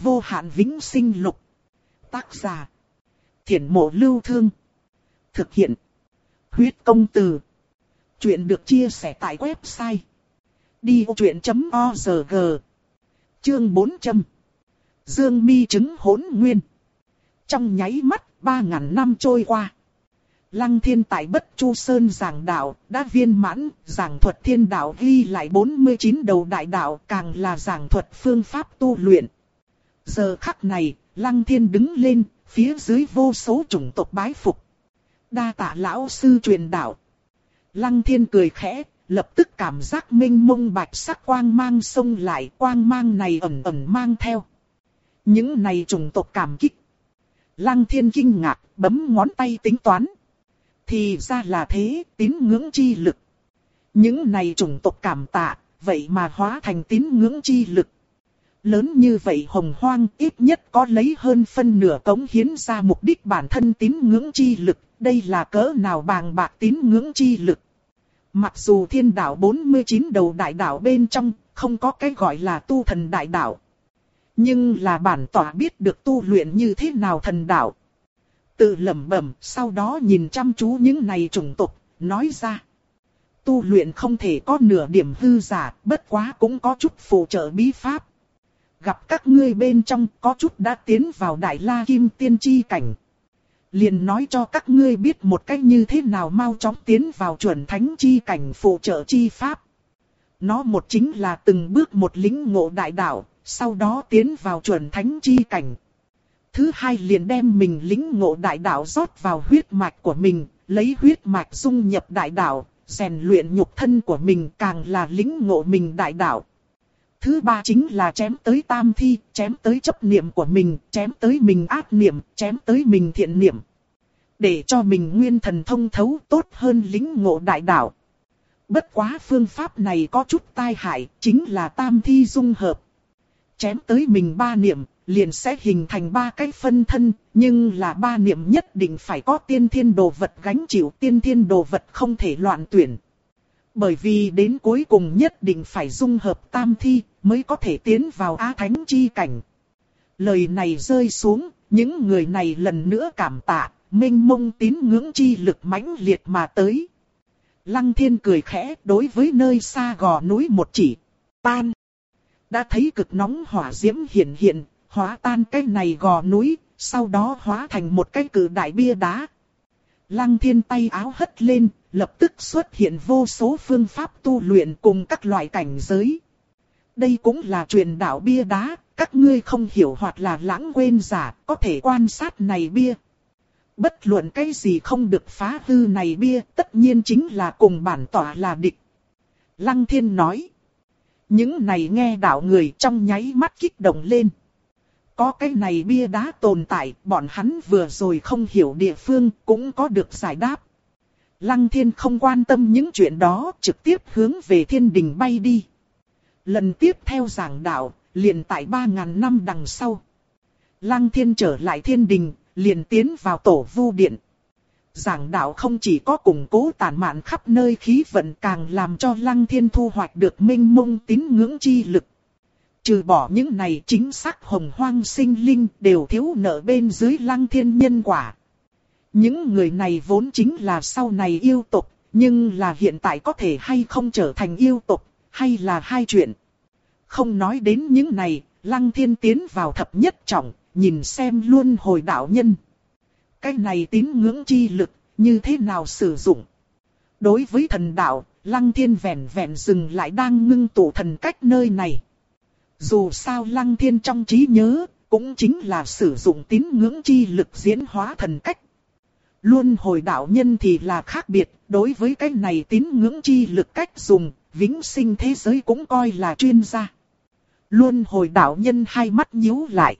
vô hạn vĩnh sinh lục. Tác giả. Thiển mộ lưu thương. Thực hiện. Huyết công từ. Chuyện được chia sẻ tại website. Đi vô chuyện.org Chương 400 Dương mi chứng hỗn nguyên. Trong nháy mắt, ba ngàn năm trôi qua. Lăng thiên tại bất chu sơn giảng đạo, đã viên mãn, giảng thuật thiên đạo ghi lại 49 đầu đại đạo càng là giảng thuật phương pháp tu luyện. Giờ khắc này, lăng thiên đứng lên, phía dưới vô số chủng tộc bái phục. Đa tạ lão sư truyền đạo. Lăng thiên cười khẽ, lập tức cảm giác minh mông bạch sắc quang mang xông lại, quang mang này ẩn ẩn mang theo. Những này chủng tộc cảm kích. Lăng thiên kinh ngạc, bấm ngón tay tính toán. Thì ra là thế, tín ngưỡng chi lực. Những này chủng tộc cảm tạ, vậy mà hóa thành tín ngưỡng chi lực. Lớn như vậy hồng hoang ít nhất có lấy hơn phân nửa cống hiến ra mục đích bản thân tín ngưỡng chi lực, đây là cỡ nào bàng bạc tín ngưỡng chi lực. Mặc dù thiên đạo 49 đầu đại đạo bên trong, không có cái gọi là tu thần đại đạo. Nhưng là bản tỏa biết được tu luyện như thế nào thần đạo. Tự lẩm bẩm, sau đó nhìn chăm chú những này trùng tục, nói ra. Tu luyện không thể có nửa điểm hư giả, bất quá cũng có chút phụ trợ bí pháp. Gặp các ngươi bên trong có chút đã tiến vào đại la kim tiên chi cảnh. Liền nói cho các ngươi biết một cách như thế nào mau chóng tiến vào chuẩn thánh chi cảnh phụ trợ chi pháp. Nó một chính là từng bước một lính ngộ đại đạo, sau đó tiến vào chuẩn thánh chi cảnh. Thứ hai liền đem mình lính ngộ đại đạo rót vào huyết mạch của mình, lấy huyết mạch dung nhập đại đạo, rèn luyện nhục thân của mình càng là lính ngộ mình đại đạo. Thứ ba chính là chém tới tam thi, chém tới chấp niệm của mình, chém tới mình ác niệm, chém tới mình thiện niệm. Để cho mình nguyên thần thông thấu tốt hơn lính ngộ đại đạo. Bất quá phương pháp này có chút tai hại, chính là tam thi dung hợp. Chém tới mình ba niệm, liền sẽ hình thành ba cái phân thân, nhưng là ba niệm nhất định phải có tiên thiên đồ vật gánh chịu tiên thiên đồ vật không thể loạn tuyển. Bởi vì đến cuối cùng nhất định phải dung hợp tam thi, mới có thể tiến vào Á Thánh chi cảnh. Lời này rơi xuống, những người này lần nữa cảm tạ, minh mông tín ngưỡng chi lực mãnh liệt mà tới. Lăng thiên cười khẽ đối với nơi xa gò núi một chỉ, tan. Đã thấy cực nóng hỏa diễm hiện hiện, hóa tan cái này gò núi, sau đó hóa thành một cái cử đại bia đá. Lăng thiên tay áo hất lên, lập tức xuất hiện vô số phương pháp tu luyện cùng các loại cảnh giới. Đây cũng là truyền đạo bia đá, các ngươi không hiểu hoặc là lãng quên giả, có thể quan sát này bia. Bất luận cái gì không được phá hư này bia, tất nhiên chính là cùng bản tỏa là địch. Lăng thiên nói. Những này nghe đạo người trong nháy mắt kích động lên. Có cái này bia đá tồn tại, bọn hắn vừa rồi không hiểu địa phương cũng có được giải đáp. Lăng thiên không quan tâm những chuyện đó, trực tiếp hướng về thiên đình bay đi. Lần tiếp theo giảng đạo, liền tại 3.000 năm đằng sau. Lăng thiên trở lại thiên đình, liền tiến vào tổ vu điện. Giảng đạo không chỉ có củng cố tàn mạn khắp nơi khí vận càng làm cho lăng thiên thu hoạch được minh mông tín ngưỡng chi lực. Trừ bỏ những này chính xác hồng hoang sinh linh đều thiếu nợ bên dưới lăng thiên nhân quả. Những người này vốn chính là sau này yêu tục, nhưng là hiện tại có thể hay không trở thành yêu tục, hay là hai chuyện. Không nói đến những này, lăng thiên tiến vào thập nhất trọng, nhìn xem luôn hồi đạo nhân. Cái này tín ngưỡng chi lực, như thế nào sử dụng? Đối với thần đạo, lăng thiên vẹn vẹn dừng lại đang ngưng tụ thần cách nơi này. Dù sao lăng thiên trong trí nhớ, cũng chính là sử dụng tín ngưỡng chi lực diễn hóa thần cách. Luôn hồi đạo nhân thì là khác biệt, đối với cái này tín ngưỡng chi lực cách dùng, vĩnh sinh thế giới cũng coi là chuyên gia. Luôn hồi đạo nhân hai mắt nhíu lại.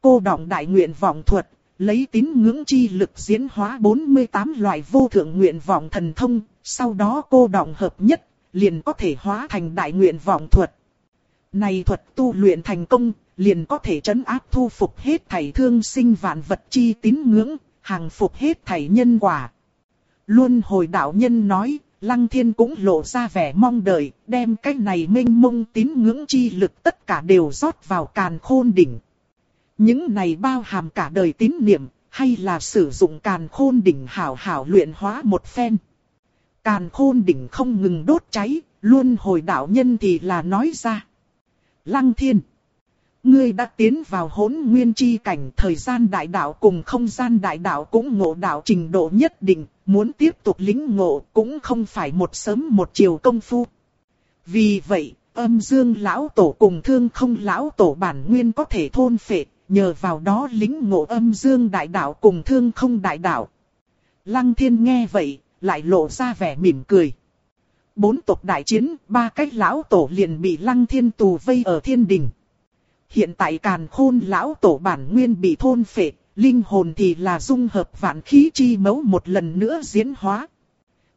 Cô đọng đại nguyện vọng thuật, lấy tín ngưỡng chi lực diễn hóa 48 loại vô thượng nguyện vọng thần thông, sau đó cô đọng hợp nhất, liền có thể hóa thành đại nguyện vọng thuật. Này thuật tu luyện thành công, liền có thể trấn áp thu phục hết thảy thương sinh vạn vật chi tín ngưỡng, hàng phục hết thảy nhân quả. Luôn hồi đạo nhân nói, Lăng Thiên cũng lộ ra vẻ mong đợi, đem cái này minh mông tín ngưỡng chi lực tất cả đều rót vào càn khôn đỉnh. Những này bao hàm cả đời tín niệm, hay là sử dụng càn khôn đỉnh hảo hảo luyện hóa một phen. Càn khôn đỉnh không ngừng đốt cháy, luôn hồi đạo nhân thì là nói ra. Lăng thiên. Ngươi đã tiến vào hỗn nguyên chi cảnh thời gian đại đạo cùng không gian đại đạo cũng ngộ đạo trình độ nhất định, muốn tiếp tục lính ngộ cũng không phải một sớm một chiều công phu. Vì vậy, âm dương lão tổ cùng thương không lão tổ bản nguyên có thể thôn phệ, nhờ vào đó lính ngộ âm dương đại đạo cùng thương không đại đạo. Lăng thiên nghe vậy, lại lộ ra vẻ mỉm cười. Bốn tộc đại chiến, ba cách lão tổ liền bị lăng thiên tù vây ở thiên đình. Hiện tại càn khôn lão tổ bản nguyên bị thôn phệ, linh hồn thì là dung hợp vạn khí chi mấu một lần nữa diễn hóa.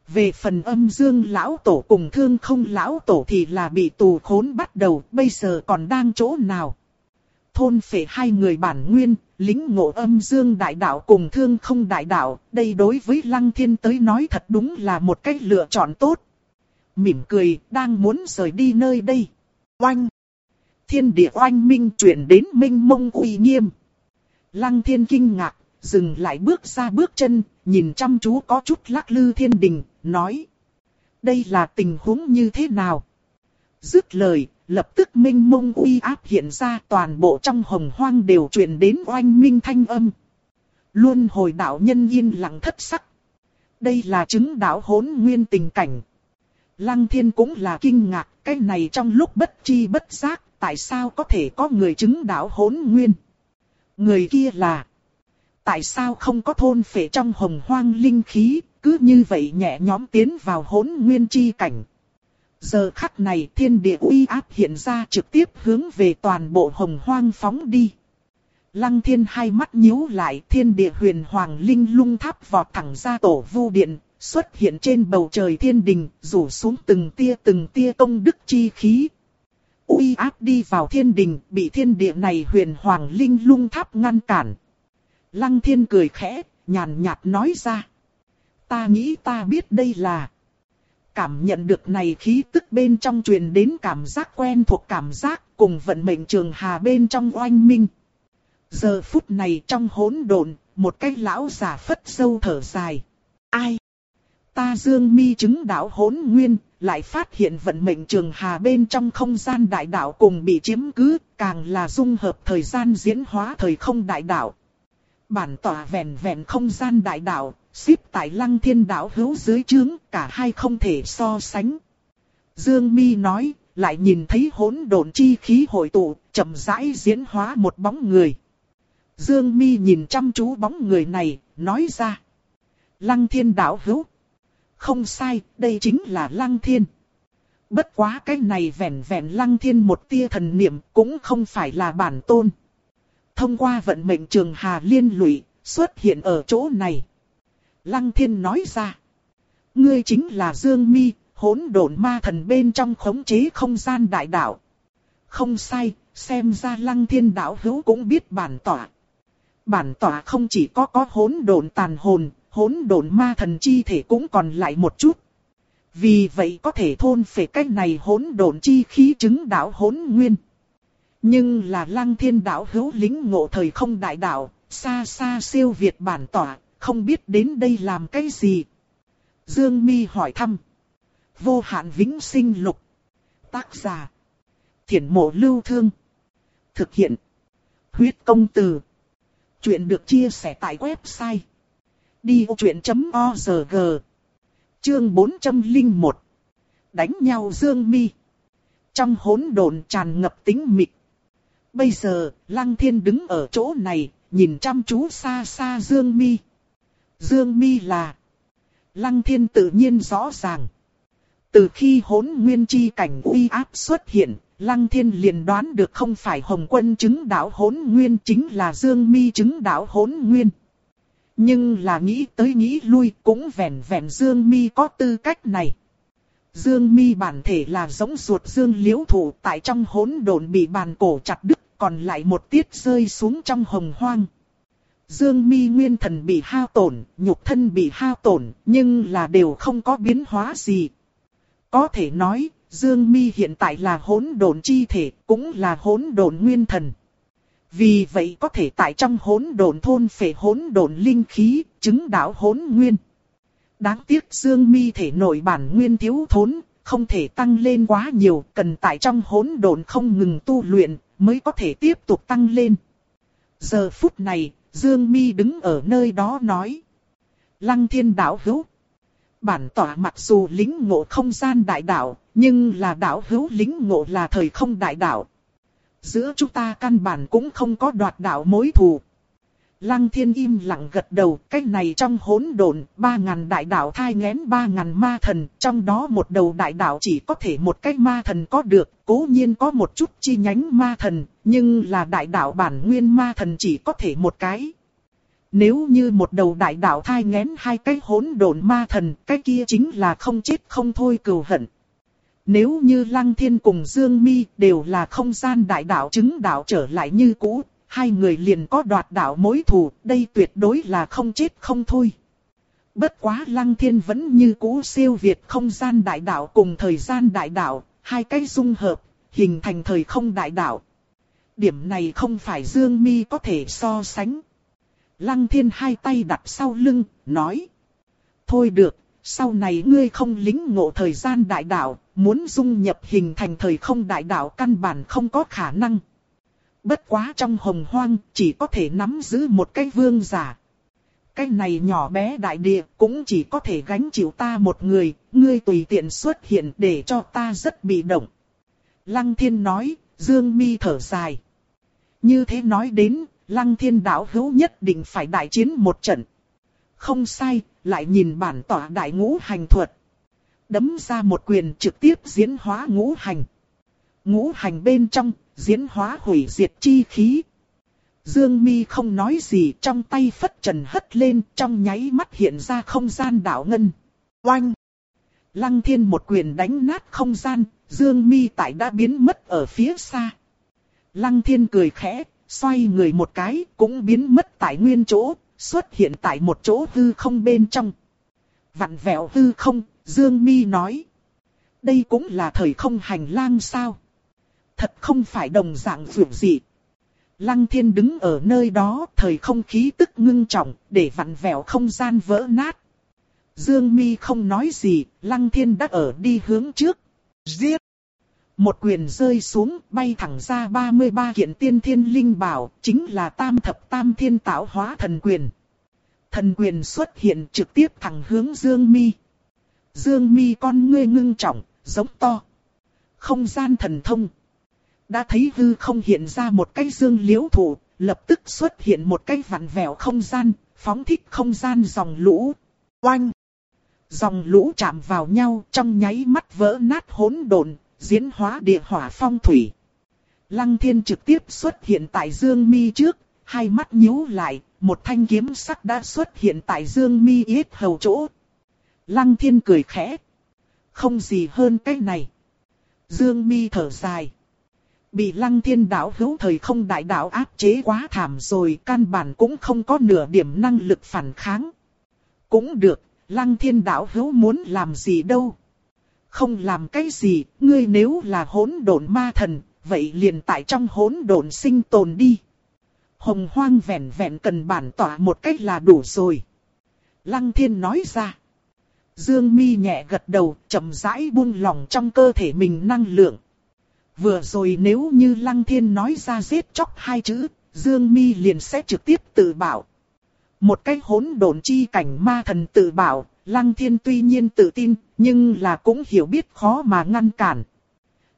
Về phần âm dương lão tổ cùng thương không lão tổ thì là bị tù khốn bắt đầu, bây giờ còn đang chỗ nào? Thôn phệ hai người bản nguyên, lính ngộ âm dương đại đạo cùng thương không đại đạo, đây đối với lăng thiên tới nói thật đúng là một cách lựa chọn tốt. Mỉm cười, đang muốn rời đi nơi đây. Oanh! Thiên địa oanh minh chuyển đến minh mông uy nghiêm. Lăng thiên kinh ngạc, dừng lại bước ra bước chân, nhìn chăm chú có chút lắc lư thiên đình, nói. Đây là tình huống như thế nào? Dứt lời, lập tức minh mông uy áp hiện ra toàn bộ trong hồng hoang đều truyền đến oanh minh thanh âm. Luôn hồi đạo nhân yên lặng thất sắc. Đây là chứng đạo hỗn nguyên tình cảnh. Lăng thiên cũng là kinh ngạc, cái này trong lúc bất chi bất giác, tại sao có thể có người chứng đạo hỗn nguyên? Người kia là... Tại sao không có thôn phệ trong hồng hoang linh khí, cứ như vậy nhẹ nhóm tiến vào hỗn nguyên chi cảnh? Giờ khắc này thiên địa uy áp hiện ra trực tiếp hướng về toàn bộ hồng hoang phóng đi. Lăng thiên hai mắt nhíu lại thiên địa huyền hoàng linh lung tháp vọt thẳng ra tổ vu điện, xuất hiện trên bầu trời thiên đình, rủ xuống từng tia từng tia công đức chi khí. Uy áp đi vào thiên đình, bị thiên địa này huyền hoàng linh lung tháp ngăn cản. Lăng thiên cười khẽ, nhàn nhạt nói ra. Ta nghĩ ta biết đây là cảm nhận được này khí tức bên trong truyền đến cảm giác quen thuộc cảm giác cùng vận mệnh trường hà bên trong oanh minh. Giờ phút này trong hỗn độn, một cái lão giả phất sâu thở dài. Ai? Ta dương mi chứng đạo hỗn nguyên, lại phát hiện vận mệnh trường hà bên trong không gian đại đạo cùng bị chiếm cứ, càng là dung hợp thời gian diễn hóa thời không đại đạo. Bản tỏa vẹn vẹn không gian đại đạo, xếp tại lăng thiên đạo hữu dưới trướng, cả hai không thể so sánh. Dương Mi nói, lại nhìn thấy hỗn độn chi khí hội tụ, chậm rãi diễn hóa một bóng người. Dương Mi nhìn chăm chú bóng người này, nói ra. Lăng thiên đạo hữu. Không sai, đây chính là lăng thiên. Bất quá cái này vẹn vẹn lăng thiên một tia thần niệm cũng không phải là bản tôn. Thông qua vận mệnh trường hà liên lụy, xuất hiện ở chỗ này. Lăng thiên nói ra. Ngươi chính là Dương Mi, hỗn độn ma thần bên trong khống chế không gian đại đạo. Không sai, xem ra lăng thiên đạo hữu cũng biết bản tỏa. Bản tỏa không chỉ có có hỗn độn tàn hồn, hỗn độn ma thần chi thể cũng còn lại một chút. Vì vậy có thể thôn phệ cách này hỗn độn chi khí chứng đạo hỗn nguyên. Nhưng là lăng thiên đạo hữu lính ngộ thời không đại đạo, xa xa siêu việt bản tỏa, không biết đến đây làm cái gì. Dương Mi hỏi thăm. Vô hạn vĩnh sinh lục. Tác giả. Thiển mộ lưu thương. Thực hiện. Huyết công từ. Chuyện được chia sẻ tại website. Đi chuyện.org Chương 401 Đánh nhau Dương Mi Trong hỗn độn tràn ngập tính mịch. Bây giờ, Lăng Thiên đứng ở chỗ này, nhìn chăm chú xa xa Dương Mi. Dương Mi là Lăng Thiên tự nhiên rõ ràng. Từ khi hỗn nguyên chi cảnh uy áp xuất hiện, Lăng Thiên liền đoán được không phải Hồng Quân chứng đạo hỗn nguyên chính là Dương Mi chứng đạo hỗn nguyên. Nhưng là nghĩ tới nghĩ lui cũng vẻn vẻn Dương Mi có tư cách này. Dương Mi bản thể là giống ruột Dương Liễu Thủ tại trong hỗn độn bị bàn cổ chặt đứt, còn lại một tiết rơi xuống trong hồng hoang. Dương mi nguyên thần bị hao tổn, nhục thân bị hao tổn, nhưng là đều không có biến hóa gì. Có thể nói, Dương mi hiện tại là hỗn độn chi thể, cũng là hỗn độn nguyên thần. Vì vậy có thể tại trong hỗn độn thôn phệ hỗn độn linh khí, chứng đạo hỗn nguyên. Đáng tiếc Dương Mi thể nội bản nguyên thiếu thốn, không thể tăng lên quá nhiều, cần tại trong hỗn độn không ngừng tu luyện, mới có thể tiếp tục tăng lên. Giờ phút này, Dương Mi đứng ở nơi đó nói. Lăng thiên đạo hữu. Bản tỏa mặc dù lính ngộ không gian đại đạo, nhưng là đạo hữu lính ngộ là thời không đại đạo. Giữa chúng ta căn bản cũng không có đoạt đạo mối thù. Lăng thiên im lặng gật đầu, cái này trong hỗn độn, ba ngàn đại đạo thai ngén ba ngàn ma thần, trong đó một đầu đại đạo chỉ có thể một cái ma thần có được, cố nhiên có một chút chi nhánh ma thần, nhưng là đại đạo bản nguyên ma thần chỉ có thể một cái. Nếu như một đầu đại đạo thai ngén hai cái hỗn độn ma thần, cái kia chính là không chết không thôi cừu hận. Nếu như Lăng Thiên cùng Dương Mi đều là không gian đại đạo chứng đạo trở lại như cũ, hai người liền có đoạt đạo mối thù, đây tuyệt đối là không chết không thôi. Bất quá Lăng Thiên vẫn như cũ siêu việt không gian đại đạo cùng thời gian đại đạo, hai cái dung hợp, hình thành thời không đại đạo. Điểm này không phải Dương Mi có thể so sánh. Lăng Thiên hai tay đặt sau lưng, nói. Thôi được, sau này ngươi không lính ngộ thời gian đại đạo, muốn dung nhập hình thành thời không đại đạo căn bản không có khả năng. Bất quá trong hồng hoang chỉ có thể nắm giữ một cái vương giả. Cái này nhỏ bé đại địa cũng chỉ có thể gánh chịu ta một người, ngươi tùy tiện xuất hiện để cho ta rất bị động. Lăng thiên nói, dương mi thở dài. Như thế nói đến, lăng thiên đạo hữu nhất định phải đại chiến một trận. Không sai, lại nhìn bản tỏa đại ngũ hành thuật. Đấm ra một quyền trực tiếp diễn hóa ngũ hành. Ngũ hành bên trong, diễn hóa hủy diệt chi khí. Dương mi không nói gì trong tay phất trần hất lên trong nháy mắt hiện ra không gian đảo ngân. Oanh! Lăng thiên một quyền đánh nát không gian, dương mi tại đã biến mất ở phía xa. Lăng thiên cười khẽ, xoay người một cái cũng biến mất tại nguyên chỗ, xuất hiện tại một chỗ hư không bên trong. Vặn vẹo hư không, Dương Mi nói. Đây cũng là thời không hành lang sao? Thật không phải đồng dạng vượt dị. Lăng thiên đứng ở nơi đó, thời không khí tức ngưng trọng, để vặn vẹo không gian vỡ nát. Dương mi không nói gì, lăng thiên đã ở đi hướng trước. Giết! Một quyền rơi xuống, bay thẳng ra 33 kiện tiên thiên linh bảo, chính là tam thập tam thiên tạo hóa thần quyền. Thần quyền xuất hiện trực tiếp thẳng hướng Dương mi. Dương mi con ngươi ngưng trọng, giống to. Không gian thần thông. Đã thấy hư không hiện ra một cái dương liễu thủ, lập tức xuất hiện một cái vặn vẹo không gian, phóng thích không gian dòng lũ. Oanh! Dòng lũ chạm vào nhau trong nháy mắt vỡ nát hỗn độn, diễn hóa địa hỏa phong thủy. Lăng thiên trực tiếp xuất hiện tại dương mi trước, hai mắt nhíu lại, một thanh kiếm sắc đã xuất hiện tại dương mi yết hầu chỗ. Lăng thiên cười khẽ. Không gì hơn cái này. Dương mi thở dài. Bị lăng thiên đảo hữu thời không đại đạo áp chế quá thảm rồi căn bản cũng không có nửa điểm năng lực phản kháng. Cũng được, lăng thiên đảo hữu muốn làm gì đâu. Không làm cái gì, ngươi nếu là hỗn độn ma thần, vậy liền tại trong hỗn độn sinh tồn đi. Hồng hoang vẹn vẹn cần bản tỏa một cách là đủ rồi. Lăng thiên nói ra. Dương mi nhẹ gật đầu, chậm rãi buông lòng trong cơ thể mình năng lượng. Vừa rồi nếu như Lăng Thiên nói ra giết chóc hai chữ, Dương Mi liền sẽ trực tiếp tự bảo. Một cái hỗn độn chi cảnh ma thần tự bảo, Lăng Thiên tuy nhiên tự tin, nhưng là cũng hiểu biết khó mà ngăn cản.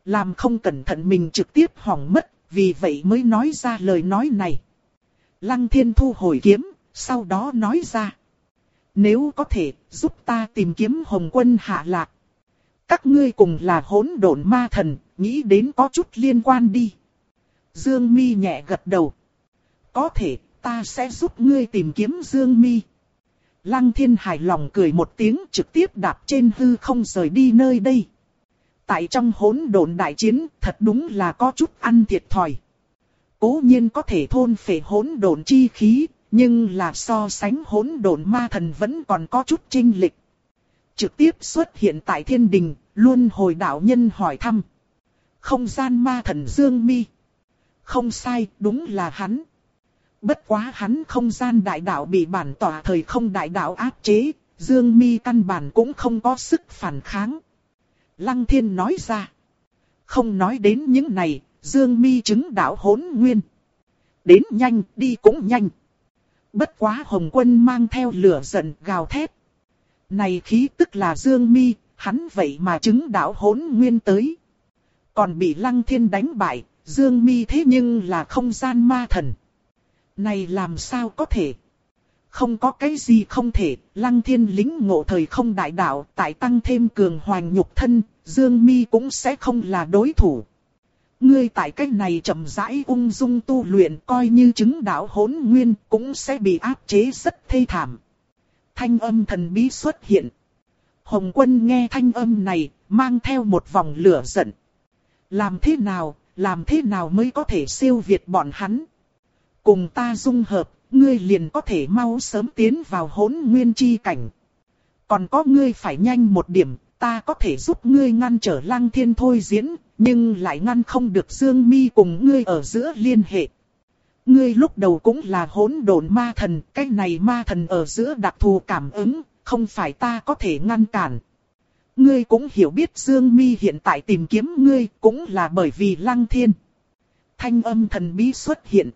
Làm không cẩn thận mình trực tiếp hỏng mất, vì vậy mới nói ra lời nói này. Lăng Thiên thu hồi kiếm, sau đó nói ra. Nếu có thể, giúp ta tìm kiếm Hồng Quân hạ lạc. Các ngươi cùng là hỗn độn ma thần, nghĩ đến có chút liên quan đi. Dương Mi nhẹ gật đầu. Có thể, ta sẽ giúp ngươi tìm kiếm Dương Mi. Lăng thiên hài lòng cười một tiếng trực tiếp đạp trên hư không rời đi nơi đây. Tại trong hỗn độn đại chiến, thật đúng là có chút ăn thiệt thòi. Cố nhiên có thể thôn phệ hỗn độn chi khí, nhưng là so sánh hỗn độn ma thần vẫn còn có chút trinh lịch. Trực tiếp xuất hiện tại thiên đình, luôn hồi đạo nhân hỏi thăm. Không gian ma thần Dương Mi. Không sai, đúng là hắn. Bất quá hắn không gian đại đạo bị bản tỏa thời không đại đạo áp chế, Dương Mi căn bản cũng không có sức phản kháng. Lăng thiên nói ra. Không nói đến những này, Dương Mi chứng đạo hỗn nguyên. Đến nhanh, đi cũng nhanh. Bất quá Hồng Quân mang theo lửa giận gào thét. Này khí tức là Dương Mi, hắn vậy mà chứng đạo hỗn nguyên tới. Còn bị Lăng Thiên đánh bại, Dương Mi thế nhưng là không gian ma thần. Này làm sao có thể? Không có cái gì không thể, Lăng Thiên lính ngộ thời không đại đạo, tại tăng thêm cường hoành nhục thân, Dương Mi cũng sẽ không là đối thủ. Ngươi tại cách này chậm rãi ung dung tu luyện coi như chứng đạo hỗn nguyên cũng sẽ bị áp chế rất thê thảm. Thanh âm thần bí xuất hiện. Hồng quân nghe thanh âm này, mang theo một vòng lửa giận. Làm thế nào, làm thế nào mới có thể siêu việt bọn hắn? Cùng ta dung hợp, ngươi liền có thể mau sớm tiến vào hỗn nguyên chi cảnh. Còn có ngươi phải nhanh một điểm, ta có thể giúp ngươi ngăn trở lăng thiên thôi diễn, nhưng lại ngăn không được Dương Mi cùng ngươi ở giữa liên hệ. Ngươi lúc đầu cũng là hỗn độn ma thần, cái này ma thần ở giữa đặc thù cảm ứng, không phải ta có thể ngăn cản. Ngươi cũng hiểu biết Dương Mi hiện tại tìm kiếm ngươi cũng là bởi vì lăng thiên. Thanh âm thần bí xuất hiện.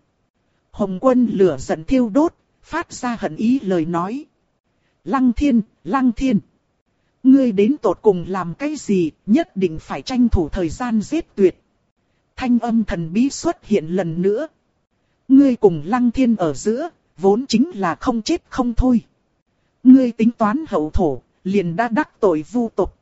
Hồng quân lửa giận thiêu đốt, phát ra hận ý lời nói. Lăng thiên, lăng thiên. Ngươi đến tột cùng làm cái gì, nhất định phải tranh thủ thời gian giết tuyệt. Thanh âm thần bí xuất hiện lần nữa. Ngươi cùng lăng thiên ở giữa, vốn chính là không chết không thôi. Ngươi tính toán hậu thổ, liền đã đắc tội vu tục.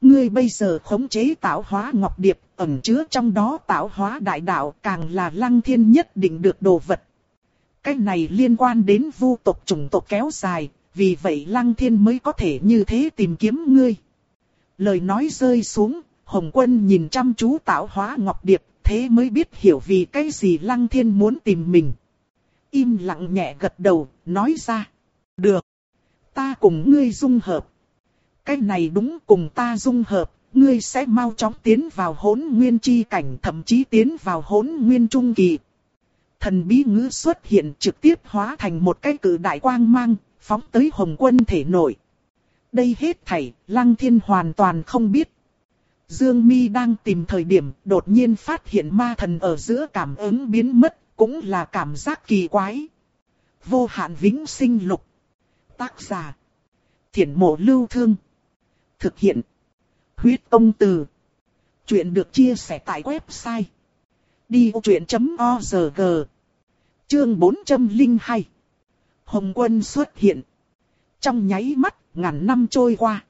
Ngươi bây giờ khống chế tạo hóa ngọc điệp, ẩn chứa trong đó tạo hóa đại đạo càng là lăng thiên nhất định được đồ vật. Cái này liên quan đến vu tộc chủng tộc kéo dài, vì vậy lăng thiên mới có thể như thế tìm kiếm ngươi. Lời nói rơi xuống, Hồng quân nhìn chăm chú tạo hóa ngọc điệp, thế mới biết hiểu vì cái gì lăng thiên muốn tìm mình. Im lặng nhẹ gật đầu, nói ra. Được. Ta cùng ngươi dung hợp. Cái này đúng cùng ta dung hợp, ngươi sẽ mau chóng tiến vào hỗn nguyên chi cảnh thậm chí tiến vào hỗn nguyên trung kỳ. Thần bí ngữ xuất hiện trực tiếp hóa thành một cái cử đại quang mang, phóng tới hồng quân thể nội. Đây hết thảy, lăng thiên hoàn toàn không biết. Dương mi đang tìm thời điểm, đột nhiên phát hiện ma thần ở giữa cảm ứng biến mất, cũng là cảm giác kỳ quái. Vô hạn vĩnh sinh lục. Tác giả. Thiển mộ lưu thương. Thực hiện. Huyết công từ. Chuyện được chia sẻ tại website. Đi vô chuyện.org Chương 402 Hồng quân xuất hiện. Trong nháy mắt, ngàn năm trôi qua.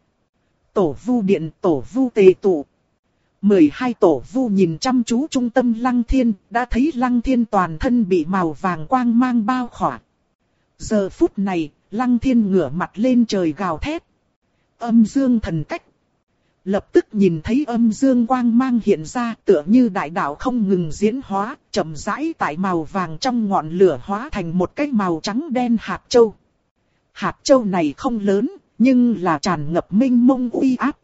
Tổ vu điện, tổ vu tề tụ. 12 tổ vu nhìn chăm chú trung tâm lăng thiên, đã thấy lăng thiên toàn thân bị màu vàng quang mang bao khỏa. Giờ phút này, lăng thiên ngửa mặt lên trời gào thét. Âm dương thần cách. Lập tức nhìn thấy âm dương quang mang hiện ra tựa như đại đạo không ngừng diễn hóa, chậm rãi tại màu vàng trong ngọn lửa hóa thành một cái màu trắng đen hạt châu. Hạt châu này không lớn, nhưng là tràn ngập minh mông uy áp.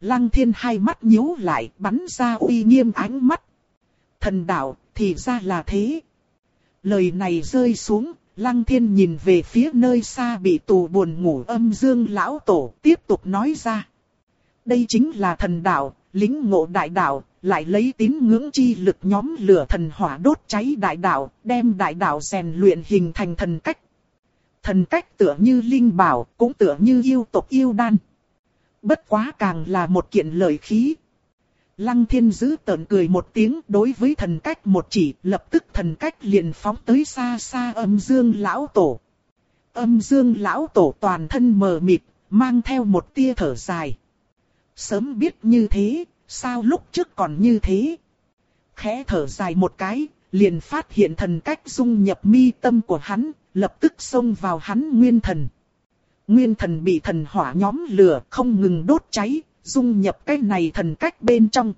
Lăng thiên hai mắt nhíu lại, bắn ra uy nghiêm ánh mắt. Thần đạo, thì ra là thế. Lời này rơi xuống, lăng thiên nhìn về phía nơi xa bị tù buồn ngủ âm dương lão tổ, tiếp tục nói ra. Đây chính là thần đạo, lính ngộ đại đạo, lại lấy tín ngưỡng chi lực nhóm lửa thần hỏa đốt cháy đại đạo, đem đại đạo rèn luyện hình thành thần cách. Thần cách tựa như linh bảo, cũng tựa như yêu tộc yêu đan. Bất quá càng là một kiện lợi khí. Lăng thiên giữ tợn cười một tiếng đối với thần cách một chỉ, lập tức thần cách liền phóng tới xa xa âm dương lão tổ. Âm dương lão tổ toàn thân mờ mịt, mang theo một tia thở dài. Sớm biết như thế, sao lúc trước còn như thế? Khẽ thở dài một cái, liền phát hiện thần cách dung nhập mi tâm của hắn, lập tức xông vào hắn nguyên thần. Nguyên thần bị thần hỏa nhóm lửa không ngừng đốt cháy, dung nhập cái này thần cách bên trong.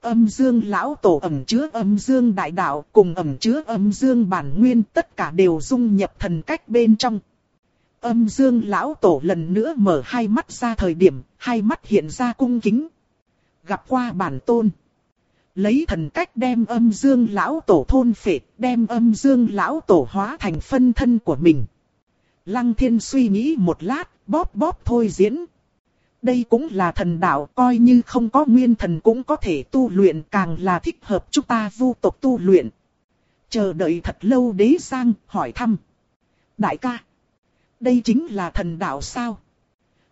Âm dương lão tổ ẩm chứa âm dương đại đạo cùng ẩm chứa âm dương bản nguyên tất cả đều dung nhập thần cách bên trong. Âm dương lão tổ lần nữa mở hai mắt ra thời điểm, hai mắt hiện ra cung kính. Gặp qua bản tôn. Lấy thần cách đem âm dương lão tổ thôn phệ, đem âm dương lão tổ hóa thành phân thân của mình. Lăng thiên suy nghĩ một lát, bóp bóp thôi diễn. Đây cũng là thần đạo, coi như không có nguyên thần cũng có thể tu luyện càng là thích hợp chúng ta vu tộc tu luyện. Chờ đợi thật lâu đế sang, hỏi thăm. Đại ca, đây chính là thần đạo sao?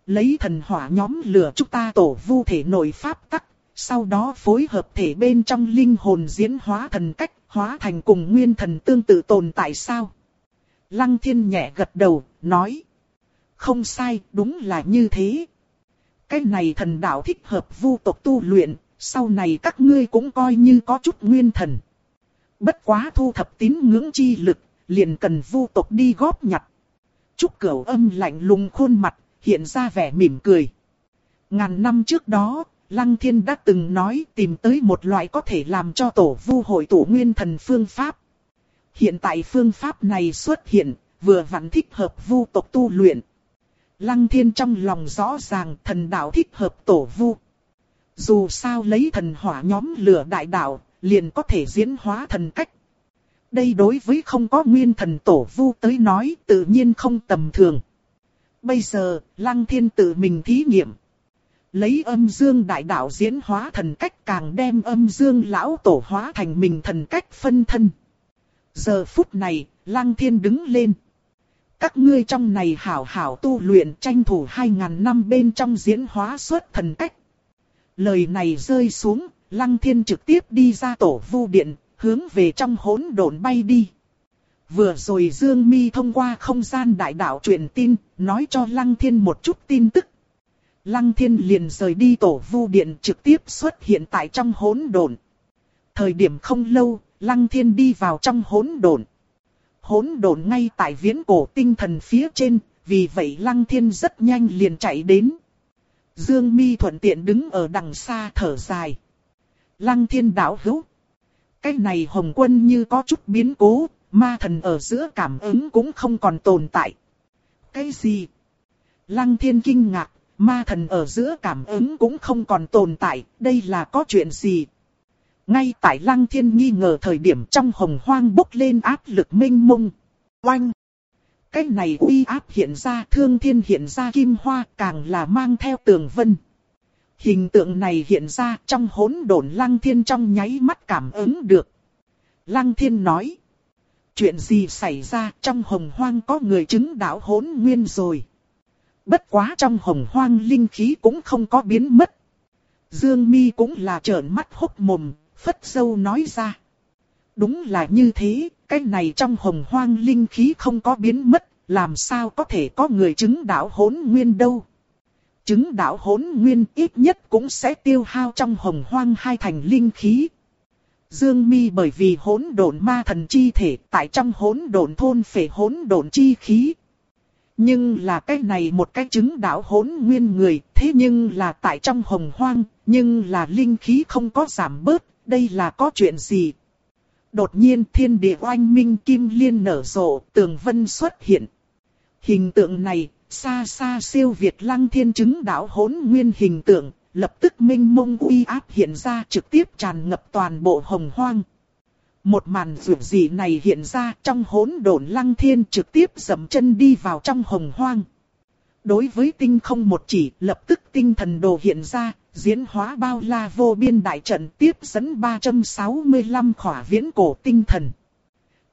Lấy thần hỏa nhóm lửa chúng ta tổ vu thể nội pháp tắc, sau đó phối hợp thể bên trong linh hồn diễn hóa thần cách, hóa thành cùng nguyên thần tương tự tồn tại sao? Lăng thiên nhẹ gật đầu, nói. Không sai, đúng là như thế. Cái này thần đạo thích hợp vu tộc tu luyện, sau này các ngươi cũng coi như có chút nguyên thần. Bất quá thu thập tín ngưỡng chi lực, liền cần vu tộc đi góp nhặt. Trúc cửu âm lạnh lùng khuôn mặt, hiện ra vẻ mỉm cười. Ngàn năm trước đó, Lăng Thiên đã từng nói tìm tới một loại có thể làm cho tổ vu hội tổ nguyên thần phương pháp. Hiện tại phương pháp này xuất hiện, vừa vặn thích hợp vu tộc tu luyện. Lăng Thiên trong lòng rõ ràng thần đạo thích hợp tổ vu. Dù sao lấy thần hỏa nhóm lửa đại đạo, liền có thể diễn hóa thần cách. Đây đối với không có nguyên thần tổ vu tới nói tự nhiên không tầm thường. Bây giờ, Lăng Thiên tự mình thí nghiệm. Lấy âm dương đại đạo diễn hóa thần cách càng đem âm dương lão tổ hóa thành mình thần cách phân thân. Giờ phút này, Lăng Thiên đứng lên. Các ngươi trong này hảo hảo tu luyện tranh thủ hai ngàn năm bên trong diễn hóa xuất thần cách. Lời này rơi xuống, Lăng Thiên trực tiếp đi ra tổ vu điện, hướng về trong hỗn độn bay đi. Vừa rồi Dương Mi thông qua không gian đại đạo truyền tin, nói cho Lăng Thiên một chút tin tức. Lăng Thiên liền rời đi tổ vu điện trực tiếp xuất hiện tại trong hỗn độn. Thời điểm không lâu, Lăng Thiên đi vào trong hỗn độn. Hỗn độn ngay tại viễn cổ tinh thần phía trên, vì vậy Lăng Thiên rất nhanh liền chạy đến. Dương Mi thuận tiện đứng ở đằng xa thở dài. Lăng Thiên đảo hữu. Cái này Hồng Quân như có chút biến cố, ma thần ở giữa cảm ứng cũng không còn tồn tại. Cái gì? Lăng Thiên kinh ngạc, ma thần ở giữa cảm ứng cũng không còn tồn tại, đây là có chuyện gì? Ngay tại Lăng Thiên nghi ngờ thời điểm trong hồng hoang bốc lên áp lực minh mông. Oanh! Cái này uy áp hiện ra thương thiên hiện ra kim hoa càng là mang theo tường vân. Hình tượng này hiện ra trong hỗn độn Lăng Thiên trong nháy mắt cảm ứng được. Lăng Thiên nói. Chuyện gì xảy ra trong hồng hoang có người chứng đạo hỗn nguyên rồi. Bất quá trong hồng hoang linh khí cũng không có biến mất. Dương mi cũng là trợn mắt hốc mồm, phất dâu nói ra. Đúng là như thế, cái này trong hồng hoang linh khí không có biến mất, làm sao có thể có người chứng đạo hỗn nguyên đâu. Chứng đạo hỗn nguyên ít nhất cũng sẽ tiêu hao trong hồng hoang hai thành linh khí. Dương mi bởi vì hỗn độn ma thần chi thể tại trong hỗn độn thôn phệ hỗn độn chi khí. Nhưng là cái này một cái chứng đạo hỗn nguyên người, thế nhưng là tại trong hồng hoang, nhưng là linh khí không có giảm bớt, đây là có chuyện gì? Đột nhiên thiên địa oanh minh kim liên nở rộ, tường vân xuất hiện. Hình tượng này, xa xa siêu Việt lăng thiên chứng đạo hỗn nguyên hình tượng, lập tức minh mông uy áp hiện ra trực tiếp tràn ngập toàn bộ hồng hoang. Một màn rủi dị này hiện ra trong hỗn độn lăng thiên trực tiếp dầm chân đi vào trong hồng hoang. Đối với tinh không một chỉ, lập tức tinh thần đồ hiện ra, diễn hóa bao la vô biên đại trận tiếp dẫn 365 khỏa viễn cổ tinh thần.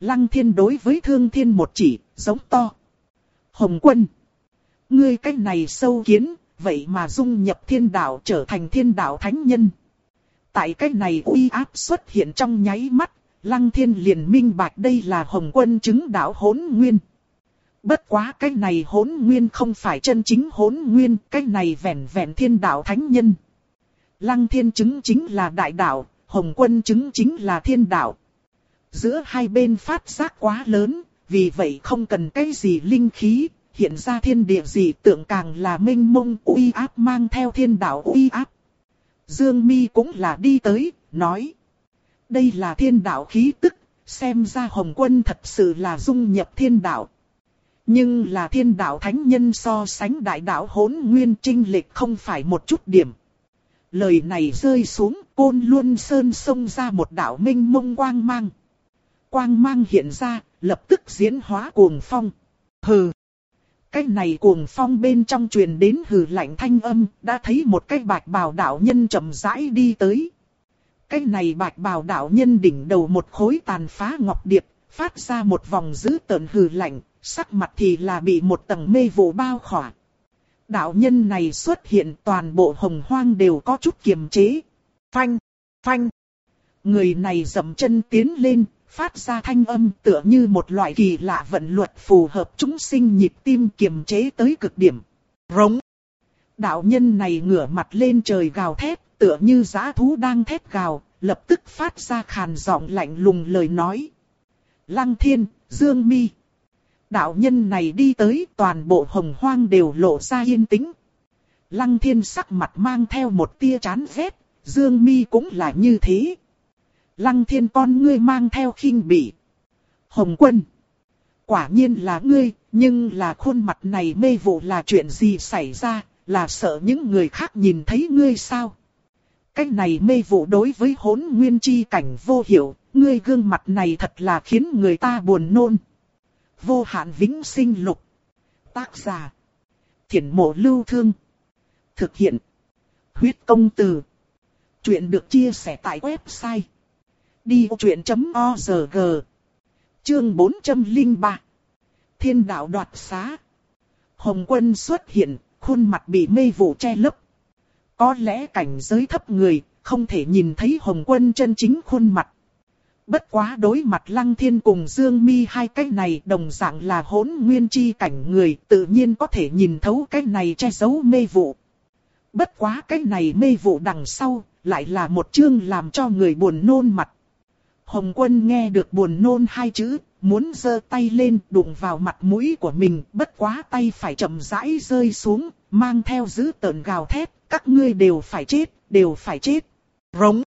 Lăng thiên đối với thương thiên một chỉ, giống to. Hồng quân. Ngươi cách này sâu kiến, vậy mà dung nhập thiên đạo trở thành thiên đạo thánh nhân. Tại cách này uy áp xuất hiện trong nháy mắt, lăng thiên liền minh bạch đây là hồng quân chứng đạo hỗn nguyên. Bất quá cái này hỗn nguyên không phải chân chính hỗn nguyên, cái này vẹn vẹn thiên đạo thánh nhân. Lăng thiên chứng chính là đại đạo, hồng quân chứng chính là thiên đạo. Giữa hai bên phát giác quá lớn, vì vậy không cần cái gì linh khí, hiện ra thiên địa gì tượng càng là minh mông uy áp mang theo thiên đạo uy áp. Dương mi cũng là đi tới, nói. Đây là thiên đạo khí tức, xem ra Hồng Quân thật sự là dung nhập thiên đạo. Nhưng là thiên đạo thánh nhân so sánh đại đạo hỗn nguyên trinh lịch không phải một chút điểm. Lời này rơi xuống, côn luân sơn xông ra một đạo minh mông quang mang. Quang mang hiện ra, lập tức diễn hóa cuồng phong. Hừ! Cái này cuồng phong bên trong truyền đến hừ lạnh thanh âm, đã thấy một cái bạch bào đạo nhân chậm rãi đi tới. Cái này bạch bào đạo nhân đỉnh đầu một khối tàn phá ngọc điệp, phát ra một vòng dữ tợn hừ lạnh, sắc mặt thì là bị một tầng mê vụ bao khỏa. Đạo nhân này xuất hiện toàn bộ hồng hoang đều có chút kiềm chế. Phanh, phanh. Người này dậm chân tiến lên, phát ra thanh âm tựa như một loại kỳ lạ vận luật phù hợp chúng sinh nhịp tim kiềm chế tới cực điểm. Rống. Đạo nhân này ngửa mặt lên trời gào thét, tựa như giã thú đang thét gào, lập tức phát ra khàn giọng lạnh lùng lời nói. Lăng thiên, Dương mi. Đạo nhân này đi tới toàn bộ hồng hoang đều lộ ra yên tĩnh. Lăng thiên sắc mặt mang theo một tia chán ghét, Dương mi cũng là như thế. Lăng thiên con ngươi mang theo khinh bỉ. Hồng quân. Quả nhiên là ngươi, nhưng là khuôn mặt này mê vụ là chuyện gì xảy ra, là sợ những người khác nhìn thấy ngươi sao? Cái này mê vụ đối với hỗn nguyên chi cảnh vô hiệu, ngươi gương mặt này thật là khiến người ta buồn nôn. Vô hạn vĩnh sinh lục. Tác giả. Thiển mộ lưu thương. Thực hiện. Huyết công từ. Chuyện được chia sẻ tại website. Đi chuyện.org Chương 403 Thiên đạo đoạt xá Hồng quân xuất hiện, khuôn mặt bị mê vụ che lấp. Có lẽ cảnh giới thấp người, không thể nhìn thấy Hồng quân chân chính khuôn mặt. Bất quá đối mặt Lăng Thiên cùng Dương Mi hai cái này đồng dạng là hỗn nguyên chi cảnh người tự nhiên có thể nhìn thấu cái này che giấu mê vụ. Bất quá cái này mê vụ đằng sau lại là một chương làm cho người buồn nôn mặt. Hồng quân nghe được buồn nôn hai chữ, muốn giơ tay lên đụng vào mặt mũi của mình, bất quá tay phải chậm rãi rơi xuống, mang theo giữ tợn gào thét, các ngươi đều phải chết, đều phải chết. Rống.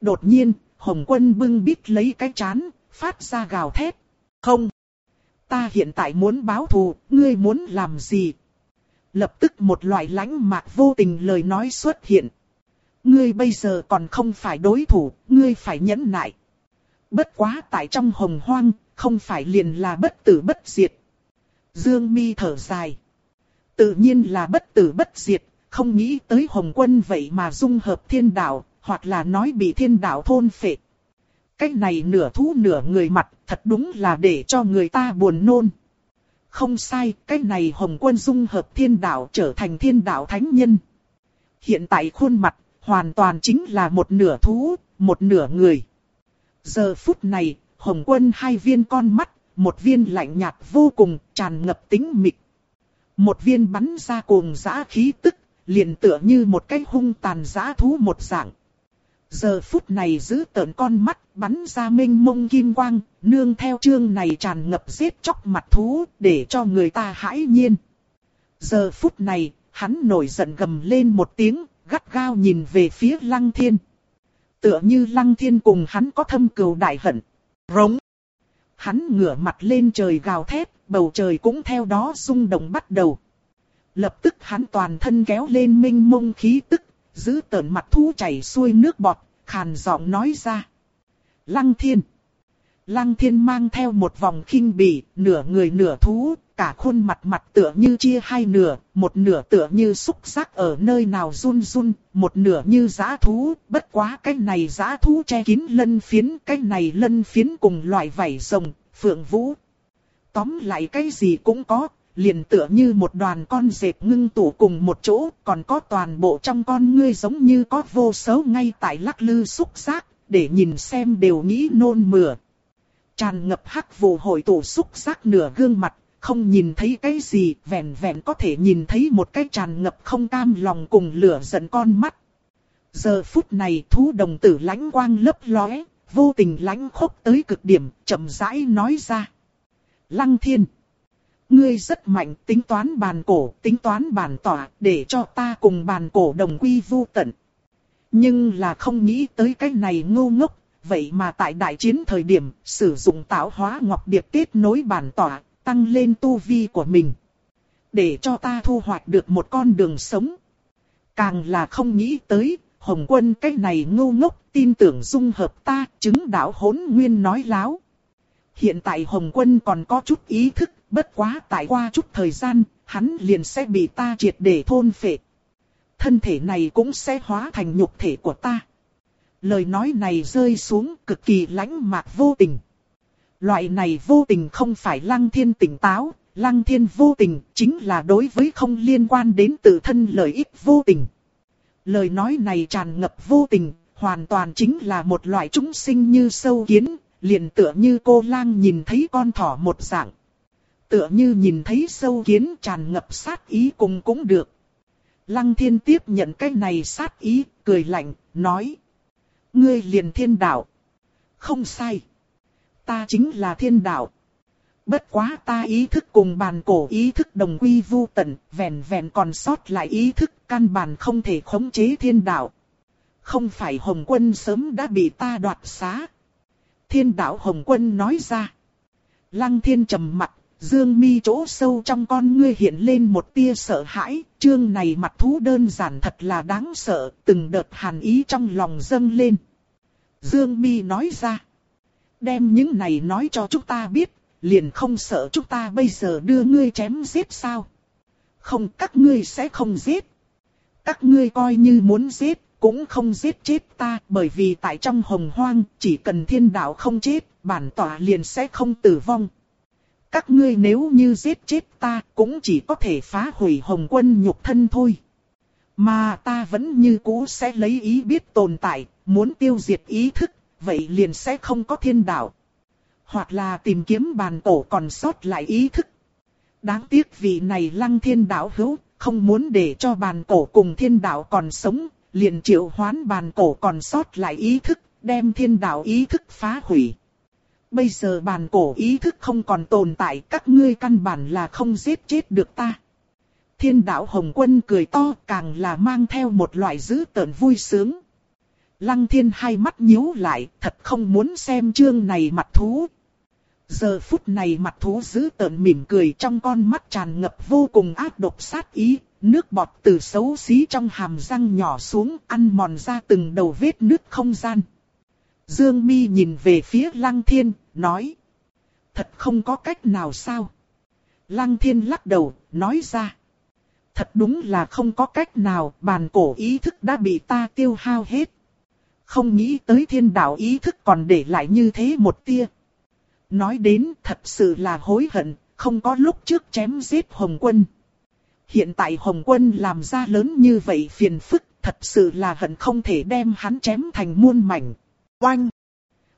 Đột nhiên, Hồng quân bưng bít lấy cái chán, phát ra gào thét. Không. Ta hiện tại muốn báo thù, ngươi muốn làm gì? Lập tức một loại lãnh mạc vô tình lời nói xuất hiện. Ngươi bây giờ còn không phải đối thủ, ngươi phải nhẫn nại. Bất quá tại trong hồng hoang, không phải liền là bất tử bất diệt. Dương mi thở dài. Tự nhiên là bất tử bất diệt, không nghĩ tới hồng quân vậy mà dung hợp thiên đạo, hoặc là nói bị thiên đạo thôn phệ. Cái này nửa thú nửa người mặt, thật đúng là để cho người ta buồn nôn. Không sai, cái này hồng quân dung hợp thiên đạo trở thành thiên đạo thánh nhân. Hiện tại khuôn mặt, hoàn toàn chính là một nửa thú, một nửa người. Giờ phút này, Hồng Quân hai viên con mắt, một viên lạnh nhạt vô cùng, tràn ngập tính mịch. Một viên bắn ra cuồng giã khí tức, liền tựa như một cái hung tàn giã thú một dạng. Giờ phút này giữ tợn con mắt, bắn ra minh mông kim quang, nương theo chương này tràn ngập giết chóc mặt thú, để cho người ta hãi nhiên. Giờ phút này, hắn nổi giận gầm lên một tiếng, gắt gao nhìn về phía lăng thiên. Tựa như lăng thiên cùng hắn có thâm cừu đại hận. Rống. Hắn ngửa mặt lên trời gào thét, bầu trời cũng theo đó rung động bắt đầu. Lập tức hắn toàn thân kéo lên minh mông khí tức, giữ tợn mặt thú chảy xuôi nước bọt, khàn giọng nói ra. Lăng thiên. Lăng thiên mang theo một vòng khinh bỉ, nửa người nửa thú, cả khuôn mặt mặt tựa như chia hai nửa, một nửa tựa như xúc giác ở nơi nào run run, một nửa như giã thú, bất quá cái này giã thú che kín lân phiến, cái này lân phiến cùng loại vảy rồng, phượng vũ. Tóm lại cái gì cũng có, liền tựa như một đoàn con dẹp ngưng tụ cùng một chỗ, còn có toàn bộ trong con ngươi giống như có vô số ngay tại lắc lư xúc giác, để nhìn xem đều nghĩ nôn mửa. Tràn ngập hắc vụ hội tụ xúc giác nửa gương mặt, không nhìn thấy cái gì, vẹn vẹn có thể nhìn thấy một cái tràn ngập không cam lòng cùng lửa giận con mắt. Giờ phút này thú đồng tử lãnh quang lấp lóe, vô tình lãnh khốc tới cực điểm, chậm rãi nói ra. Lăng thiên. Ngươi rất mạnh, tính toán bàn cổ, tính toán bàn tỏa, để cho ta cùng bàn cổ đồng quy vu tận. Nhưng là không nghĩ tới cái này ngu ngốc, vậy mà tại đại chiến thời điểm, sử dụng tạo hóa ngọc điệp kết nối bàn tỏa, tăng lên tu vi của mình. Để cho ta thu hoạch được một con đường sống. Càng là không nghĩ tới, Hồng quân cái này ngu ngốc tin tưởng dung hợp ta, chứng đạo hỗn nguyên nói láo. Hiện tại Hồng quân còn có chút ý thức, bất quá tại qua chút thời gian, hắn liền sẽ bị ta triệt để thôn phệ. Thân thể này cũng sẽ hóa thành nhục thể của ta. Lời nói này rơi xuống cực kỳ lãnh mạc vô tình. Loại này vô tình không phải lăng thiên tỉnh táo, lăng thiên vô tình chính là đối với không liên quan đến tự thân lợi ích vô tình. Lời nói này tràn ngập vô tình, hoàn toàn chính là một loại chúng sinh như sâu kiến, liền tựa như cô lang nhìn thấy con thỏ một dạng. Tựa như nhìn thấy sâu kiến tràn ngập sát ý cùng cũng được. Lăng thiên tiếp nhận cái này sát ý, cười lạnh, nói. Ngươi liền thiên đạo. Không sai. Ta chính là thiên đạo. Bất quá ta ý thức cùng bàn cổ ý thức đồng quy vu tận, vẹn vẹn còn sót lại ý thức căn bản không thể khống chế thiên đạo. Không phải Hồng Quân sớm đã bị ta đoạt xá. Thiên đạo Hồng Quân nói ra. Lăng thiên trầm mặt, dương mi chỗ sâu trong con ngươi hiện lên một tia sợ hãi. Chương này mặt thú đơn giản thật là đáng sợ, từng đợt hàn ý trong lòng dâng lên. Dương mi nói ra. Đem những này nói cho chúng ta biết, liền không sợ chúng ta bây giờ đưa ngươi chém giết sao? Không các ngươi sẽ không giết. Các ngươi coi như muốn giết, cũng không giết chết ta bởi vì tại trong hồng hoang chỉ cần thiên đạo không chết, bản tỏa liền sẽ không tử vong. Các ngươi nếu như giết chết ta cũng chỉ có thể phá hủy hồng quân nhục thân thôi. Mà ta vẫn như cũ sẽ lấy ý biết tồn tại, muốn tiêu diệt ý thức, vậy liền sẽ không có thiên đạo hoặc là tìm kiếm bàn cổ còn sót lại ý thức. Đáng tiếc vì này lăng thiên đạo hữu, không muốn để cho bàn cổ cùng thiên đạo còn sống, liền triệu hoán bàn cổ còn sót lại ý thức, đem thiên đạo ý thức phá hủy. Bây giờ bàn cổ ý thức không còn tồn tại, các ngươi căn bản là không giết chết được ta. Thiên đạo Hồng Quân cười to càng là mang theo một loại dữ tợn vui sướng. Lăng thiên hai mắt nhíu lại, thật không muốn xem chương này mặt thú, Giờ phút này mặt thú dữ tợn mỉm cười trong con mắt tràn ngập vô cùng ác độc sát ý, nước bọt từ xấu xí trong hàm răng nhỏ xuống ăn mòn ra từng đầu vết nước không gian. Dương mi nhìn về phía lăng thiên, nói. Thật không có cách nào sao? Lăng thiên lắc đầu, nói ra. Thật đúng là không có cách nào, bàn cổ ý thức đã bị ta tiêu hao hết. Không nghĩ tới thiên đạo ý thức còn để lại như thế một tia. Nói đến thật sự là hối hận, không có lúc trước chém giết Hồng Quân. Hiện tại Hồng Quân làm ra lớn như vậy phiền phức, thật sự là hận không thể đem hắn chém thành muôn mảnh. Oanh!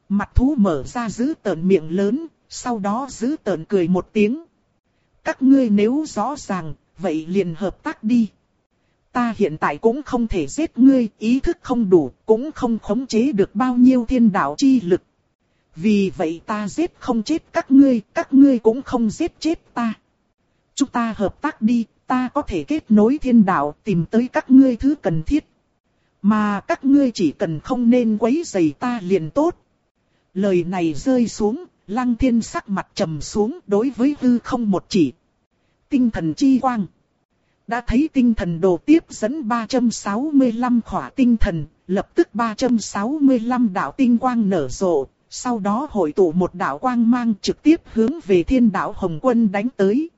Mặt thú mở ra giữ tợn miệng lớn, sau đó giữ tợn cười một tiếng. Các ngươi nếu rõ ràng, vậy liền hợp tác đi. Ta hiện tại cũng không thể giết ngươi, ý thức không đủ, cũng không khống chế được bao nhiêu thiên đạo chi lực. Vì vậy ta giết không chết các ngươi, các ngươi cũng không giết chết ta. Chúng ta hợp tác đi, ta có thể kết nối thiên đạo tìm tới các ngươi thứ cần thiết. Mà các ngươi chỉ cần không nên quấy rầy ta liền tốt. Lời này rơi xuống, lăng thiên sắc mặt trầm xuống đối với hư không một chỉ. Tinh thần chi quang. Đã thấy tinh thần đồ tiếp dẫn 365 khỏa tinh thần, lập tức 365 đạo tinh quang nở rộ, sau đó hội tụ một đạo quang mang trực tiếp hướng về thiên đạo Hồng Quân đánh tới.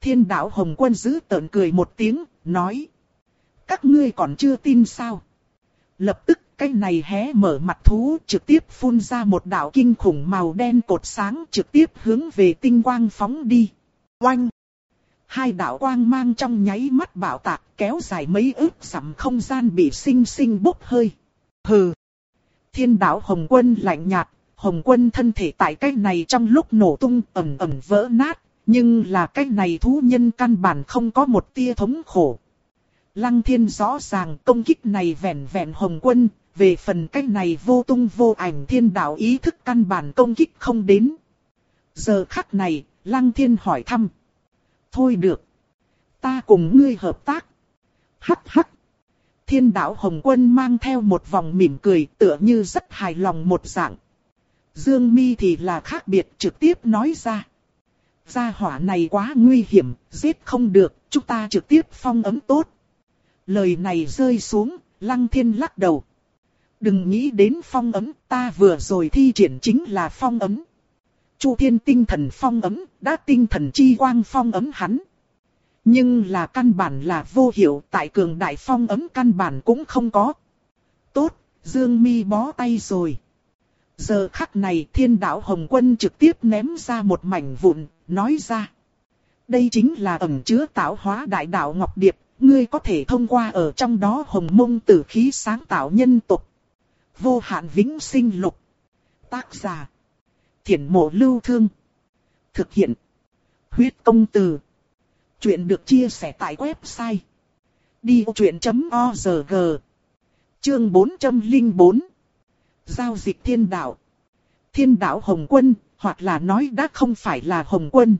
Thiên đạo Hồng Quân giữ tợn cười một tiếng, nói. Các ngươi còn chưa tin sao? Lập tức cái này hé mở mặt thú trực tiếp phun ra một đạo kinh khủng màu đen cột sáng trực tiếp hướng về tinh quang phóng đi. Oanh! Hai đạo quang mang trong nháy mắt bảo tạc kéo dài mấy ước sắm không gian bị sinh sinh bốc hơi. Hừ! Thiên đạo Hồng Quân lạnh nhạt, Hồng Quân thân thể tại cái này trong lúc nổ tung ẩm ẩm vỡ nát, nhưng là cái này thú nhân căn bản không có một tia thống khổ. Lăng thiên rõ ràng công kích này vẹn vẹn Hồng Quân, về phần cách này vô tung vô ảnh thiên đạo ý thức căn bản công kích không đến. Giờ khắc này, Lăng thiên hỏi thăm. Thôi được. Ta cùng ngươi hợp tác. Hắc hắc. Thiên đạo Hồng Quân mang theo một vòng mỉm cười tựa như rất hài lòng một dạng. Dương Mi thì là khác biệt trực tiếp nói ra. Gia hỏa này quá nguy hiểm, giết không được, chúng ta trực tiếp phong ấm tốt. Lời này rơi xuống, lăng thiên lắc đầu. Đừng nghĩ đến phong ấm, ta vừa rồi thi triển chính là phong ấm. Chu thiên tinh thần phong ấm, đã tinh thần chi quang phong ấm hắn. Nhưng là căn bản là vô hiệu, tại cường đại phong ấm căn bản cũng không có. Tốt, Dương Mi bó tay rồi. Giờ khắc này thiên đạo Hồng Quân trực tiếp ném ra một mảnh vụn, nói ra. Đây chính là ẩm chứa tạo hóa đại đạo Ngọc Điệp, ngươi có thể thông qua ở trong đó hồng mông tử khí sáng tạo nhân tục. Vô hạn vĩnh sinh lục. Tác giả. Thiển mộ lưu thương. Thực hiện. Huyết công từ. Chuyện được chia sẻ tại website. Đi truyện.org Chương 404 Giao dịch thiên đạo Thiên đạo Hồng Quân, hoặc là nói đã không phải là Hồng Quân.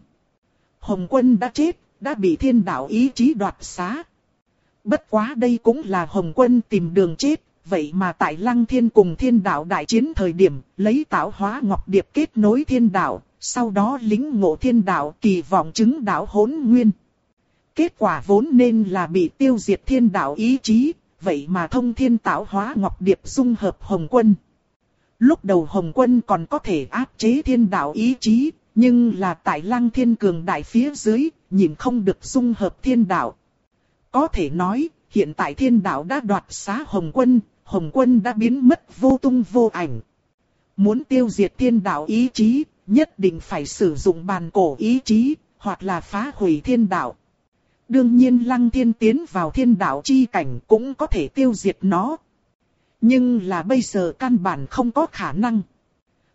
Hồng Quân đã chết, đã bị thiên đạo ý chí đoạt xá. Bất quá đây cũng là Hồng Quân tìm đường chết, vậy mà tại Lăng Thiên cùng thiên đạo đại chiến thời điểm, lấy tạo hóa ngọc điệp kết nối thiên đạo, sau đó lính ngộ thiên đạo kỳ vọng chứng đạo hỗn nguyên. Kết quả vốn nên là bị tiêu diệt thiên đạo ý chí, vậy mà thông thiên tạo hóa ngọc điệp dung hợp Hồng Quân. Lúc đầu Hồng Quân còn có thể áp chế thiên đạo ý chí, nhưng là tại lăng thiên cường đại phía dưới, nhìn không được dung hợp thiên đạo. Có thể nói, hiện tại thiên đạo đã đoạt xá Hồng Quân, Hồng Quân đã biến mất vô tung vô ảnh. Muốn tiêu diệt thiên đạo ý chí, nhất định phải sử dụng bàn cổ ý chí, hoặc là phá hủy thiên đạo. Đương nhiên lăng thiên tiến vào thiên đạo chi cảnh cũng có thể tiêu diệt nó. Nhưng là bây giờ căn bản không có khả năng.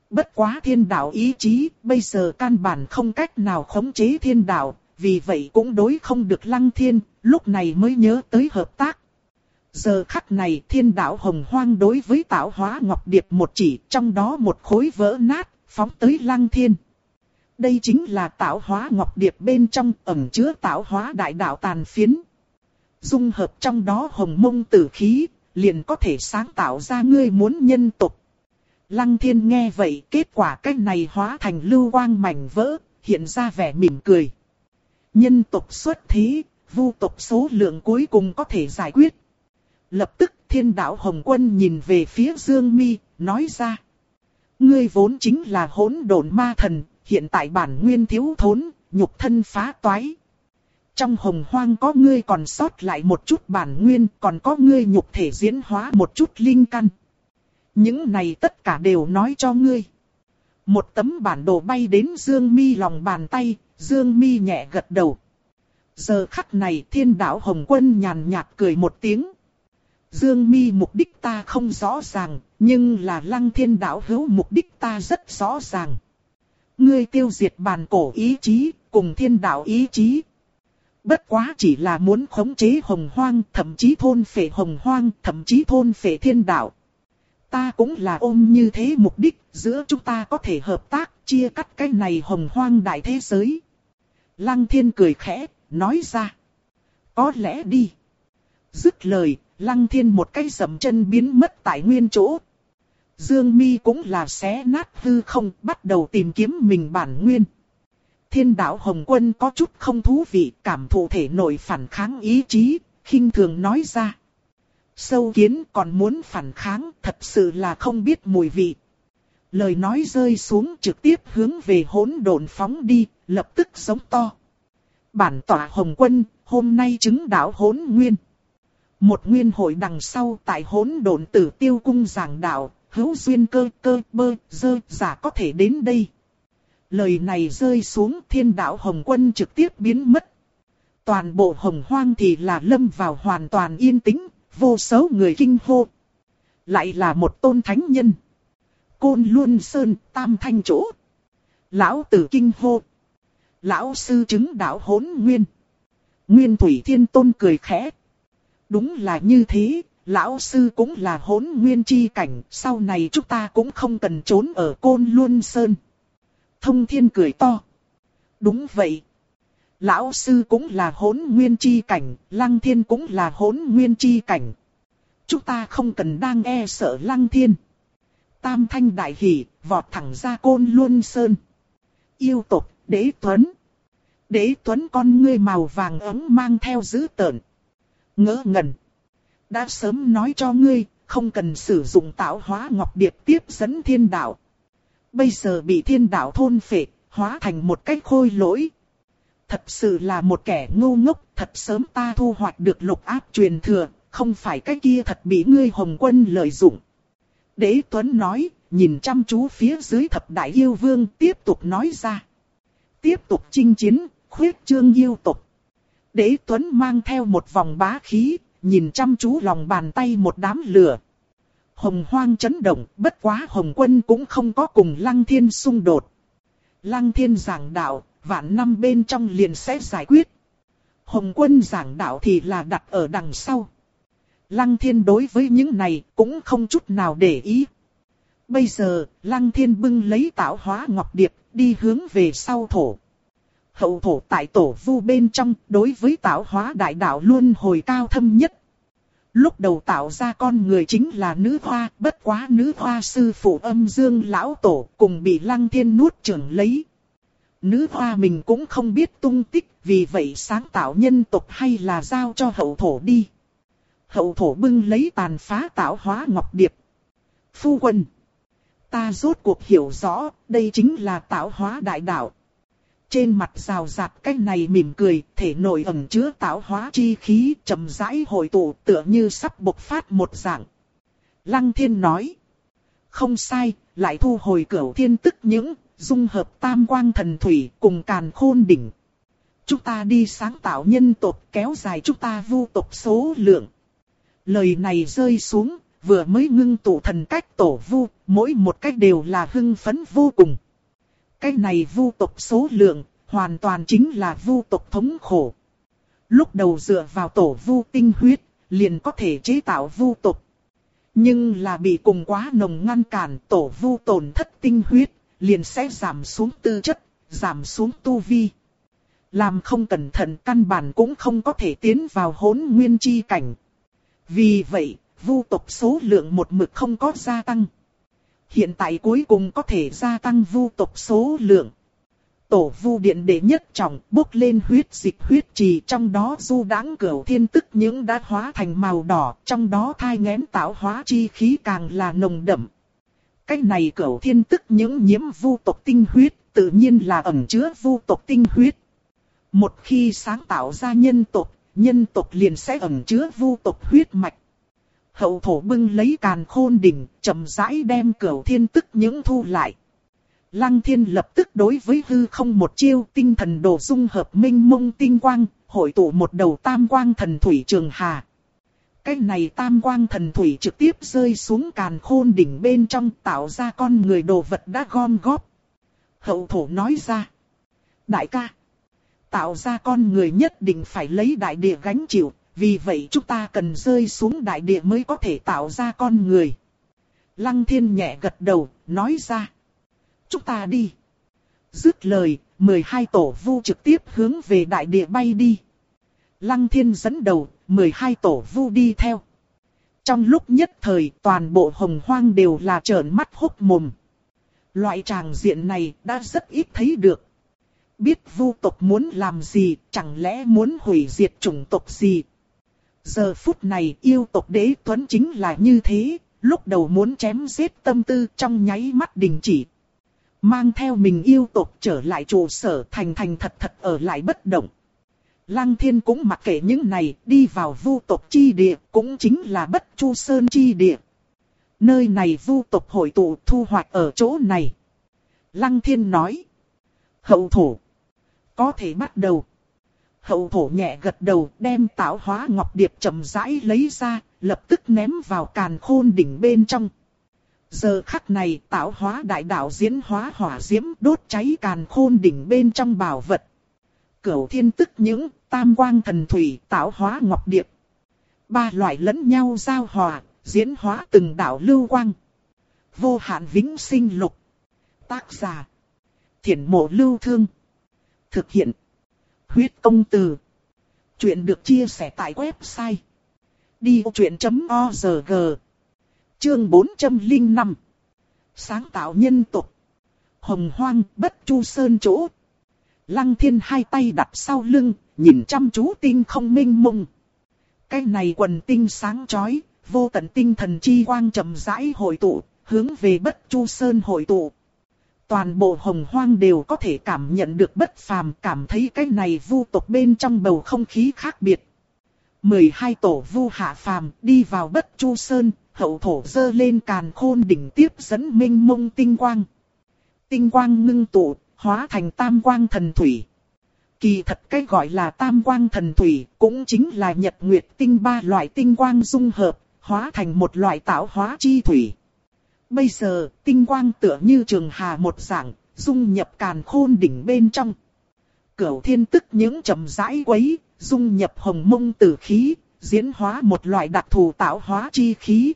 Bất quá thiên đạo ý chí, bây giờ căn bản không cách nào khống chế thiên đạo, vì vậy cũng đối không được lăng thiên, lúc này mới nhớ tới hợp tác. Giờ khắc này thiên đạo hồng hoang đối với tạo hóa ngọc điệp một chỉ, trong đó một khối vỡ nát, phóng tới lăng thiên. Đây chính là tạo hóa ngọc điệp bên trong ẩn chứa tạo hóa đại đạo tàn phiến. Dung hợp trong đó hồng mông tử khí, liền có thể sáng tạo ra ngươi muốn nhân tục. Lăng thiên nghe vậy kết quả cách này hóa thành lưu quang mảnh vỡ, hiện ra vẻ mỉm cười. Nhân tộc xuất thế, vu tộc số lượng cuối cùng có thể giải quyết. Lập tức thiên đạo Hồng Quân nhìn về phía Dương Mi, nói ra. Ngươi vốn chính là hỗn độn ma thần, hiện tại bản nguyên thiếu thốn, nhục thân phá toái. Trong hồng hoang có ngươi còn sót lại một chút bản nguyên, còn có ngươi nhục thể diễn hóa một chút linh căn. Những này tất cả đều nói cho ngươi. Một tấm bản đồ bay đến Dương Mi lòng bàn tay, Dương Mi nhẹ gật đầu. Giờ khắc này thiên đạo Hồng Quân nhàn nhạt cười một tiếng. Dương Mi mục đích ta không rõ ràng, nhưng là lăng thiên đạo hữu mục đích ta rất rõ ràng. Ngươi tiêu diệt bàn cổ ý chí, cùng thiên đạo ý chí. Bất quá chỉ là muốn khống chế hồng hoang, thậm chí thôn phệ hồng hoang, thậm chí thôn phệ thiên đạo. Ta cũng là ôm như thế mục đích, giữa chúng ta có thể hợp tác, chia cắt cái này hồng hoang đại thế giới. Lăng thiên cười khẽ, nói ra. Có lẽ đi. Dứt lời, lăng thiên một cái dầm chân biến mất tại nguyên chỗ. Dương mi cũng là xé nát hư không, bắt đầu tìm kiếm mình bản nguyên. Thiên đạo Hồng Quân có chút không thú vị, cảm thụ thể nội phản kháng ý chí, khinh thường nói ra. Sâu kiến còn muốn phản kháng, thật sự là không biết mùi vị. Lời nói rơi xuống trực tiếp hướng về hỗn độn phóng đi, lập tức sống to. Bản tỏa Hồng Quân, hôm nay chứng đạo hỗn nguyên. Một nguyên hội đằng sau tại hỗn độn tử tiêu cung giảng đạo, hữu duyên cơ cơ bơ dơ giả có thể đến đây. Lời này rơi xuống thiên đạo Hồng Quân trực tiếp biến mất. Toàn bộ hồng hoang thì là lâm vào hoàn toàn yên tĩnh, vô số người kinh hô. Lại là một tôn thánh nhân. Côn Luân Sơn, Tam Thanh Chỗ. Lão tử kinh hô. Lão sư chứng đạo hỗn nguyên. Nguyên Thủy Thiên Tôn cười khẽ. Đúng là như thế, lão sư cũng là hỗn nguyên chi cảnh, sau này chúng ta cũng không cần trốn ở Côn Luân Sơn. Thông Thiên cười to. Đúng vậy. Lão sư cũng là hỗn nguyên chi cảnh, Lăng Thiên cũng là hỗn nguyên chi cảnh. Chúng ta không cần đang e sợ Lăng Thiên. Tam thanh đại hỉ, vọt thẳng ra Côn Luân Sơn. Yêu tộc, đế tuấn. Đế tuấn con ngươi màu vàng ấm mang theo dữ tợn. Ngỡ ngẩn. Đã sớm nói cho ngươi, không cần sử dụng tạo hóa ngọc điệp tiếp dẫn thiên đạo. Bây giờ bị thiên đạo thôn phệ, hóa thành một cách khôi lỗi. Thật sự là một kẻ ngu ngốc, thật sớm ta thu hoạch được lục áp truyền thừa, không phải cái kia thật bị ngươi hồng quân lợi dụng. Đế Tuấn nói, nhìn chăm chú phía dưới thập đại yêu vương tiếp tục nói ra. Tiếp tục chinh chiến, khuyết trương yêu tục. Đế Tuấn mang theo một vòng bá khí, nhìn chăm chú lòng bàn tay một đám lửa. Hồng hoang chấn động, bất quá Hồng quân cũng không có cùng Lăng Thiên xung đột. Lăng Thiên giảng đạo, vạn năm bên trong liền sẽ giải quyết. Hồng quân giảng đạo thì là đặt ở đằng sau. Lăng Thiên đối với những này cũng không chút nào để ý. Bây giờ, Lăng Thiên bưng lấy tạo hóa ngọc điệp, đi hướng về sau thổ. Hậu thổ tại tổ vu bên trong, đối với tạo hóa đại đạo luôn hồi cao thâm nhất. Lúc đầu tạo ra con người chính là nữ hoa, bất quá nữ hoa sư phụ âm dương lão tổ cùng bị lăng thiên nuốt trưởng lấy. Nữ hoa mình cũng không biết tung tích, vì vậy sáng tạo nhân tộc hay là giao cho hậu thổ đi. Hậu thổ bưng lấy tàn phá tạo hóa ngọc điệp. Phu quân. Ta rốt cuộc hiểu rõ, đây chính là tạo hóa đại đạo. Trên mặt rào rạt cái này mỉm cười, thể nội ẩn chứa tạo hóa chi khí, chậm rãi hội tụ tựa như sắp bộc phát một dạng. Lăng thiên nói. Không sai, lại thu hồi cửu thiên tức những, dung hợp tam quang thần thủy cùng càn khôn đỉnh. Chúng ta đi sáng tạo nhân tộc kéo dài chúng ta vu tộc số lượng. Lời này rơi xuống, vừa mới ngưng tụ thần cách tổ vu, mỗi một cách đều là hưng phấn vô cùng. Cái này vu tộc số lượng, hoàn toàn chính là vu tộc thống khổ. Lúc đầu dựa vào tổ vu tinh huyết, liền có thể chế tạo vu tộc. Nhưng là bị cùng quá nồng ngăn cản tổ vu tổn thất tinh huyết, liền sẽ giảm xuống tư chất, giảm xuống tu vi. Làm không cẩn thận căn bản cũng không có thể tiến vào hỗn nguyên chi cảnh. Vì vậy, vu tộc số lượng một mực không có gia tăng. Hiện tại cuối cùng có thể gia tăng vu tộc số lượng. Tổ vu điện đệ nhất trọng bốc lên huyết dịch huyết trì trong đó du đáng cửu thiên tức những đã hóa thành màu đỏ, trong đó thai ngén tạo hóa chi khí càng là nồng đậm. Cái này cẩu thiên tức những nhiễm vu tộc tinh huyết, tự nhiên là ẩn chứa vu tộc tinh huyết. Một khi sáng tạo ra nhân tộc, nhân tộc liền sẽ ẩn chứa vu tộc huyết mạch. Hậu thổ bưng lấy càn khôn đỉnh, chậm rãi đem cửu thiên tức những thu lại. Lăng thiên lập tức đối với hư không một chiêu tinh thần đồ dung hợp minh mông tinh quang, hội tụ một đầu tam quang thần thủy trường hà. Cái này tam quang thần thủy trực tiếp rơi xuống càn khôn đỉnh bên trong tạo ra con người đồ vật đã gom góp. Hậu thổ nói ra. Đại ca. Tạo ra con người nhất định phải lấy đại địa gánh chịu, vì vậy chúng ta cần rơi xuống đại địa mới có thể tạo ra con người. Lăng thiên nhẹ gật đầu, nói ra. Chúng ta đi. Dứt lời, 12 tổ vu trực tiếp hướng về đại địa bay đi. Lăng thiên dẫn đầu, 12 tổ vu đi theo. Trong lúc nhất thời, toàn bộ hồng hoang đều là trợn mắt hốc mồm. Loại tràng diện này đã rất ít thấy được. Biết vu tộc muốn làm gì, chẳng lẽ muốn hủy diệt chủng tộc gì. Giờ phút này yêu tộc đế tuấn chính là như thế, lúc đầu muốn chém giết tâm tư trong nháy mắt đình chỉ. Mang theo mình yêu tộc trở lại trụ sở thành thành thật thật ở lại bất động. Lăng thiên cũng mặc kệ những này, đi vào vu tộc chi địa, cũng chính là bất chu sơn chi địa. Nơi này vu tộc hội tụ thu hoạch ở chỗ này. Lăng thiên nói. Hậu thủ. Có thể bắt đầu. Hậu thổ nhẹ gật đầu đem tạo hóa ngọc điệp chậm rãi lấy ra, lập tức ném vào càn khôn đỉnh bên trong. Giờ khắc này tạo hóa đại đạo diễn hóa hỏa diễm đốt cháy càn khôn đỉnh bên trong bảo vật. Cửu thiên tức những tam quang thần thủy tạo hóa ngọc điệp. Ba loại lẫn nhau giao hòa, diễn hóa từng đạo lưu quang. Vô hạn vĩnh sinh lục. Tác giả. Thiển mộ lưu thương. Thực hiện. Huyết công từ. Chuyện được chia sẻ tại website. Đi vô chuyện.org Chương 405 Sáng tạo nhân tục Hồng hoang bất chu sơn chỗ Lăng thiên hai tay đặt sau lưng, nhìn chăm chú tinh không minh mông. cái này quần tinh sáng chói, vô tận tinh thần chi quang chậm rãi hội tụ, hướng về bất chu sơn hội tụ. Toàn bộ hồng hoang đều có thể cảm nhận được bất phàm, cảm thấy cái này vu tộc bên trong bầu không khí khác biệt. 12 tổ vu hạ phàm đi vào bất chu sơn, hậu thổ dơ lên càn khôn đỉnh tiếp dẫn minh mông tinh quang. Tinh quang ngưng tụ, hóa thành tam quang thần thủy. Kỳ thật cái gọi là tam quang thần thủy cũng chính là nhật nguyệt tinh ba loại tinh quang dung hợp, hóa thành một loại tạo hóa chi thủy. Bây giờ, tinh quang tựa như trường hà một dạng, dung nhập càn khôn đỉnh bên trong. Cửu thiên tức những trầm rãi quấy, dung nhập hồng mông tử khí, diễn hóa một loại đặc thù tạo hóa chi khí.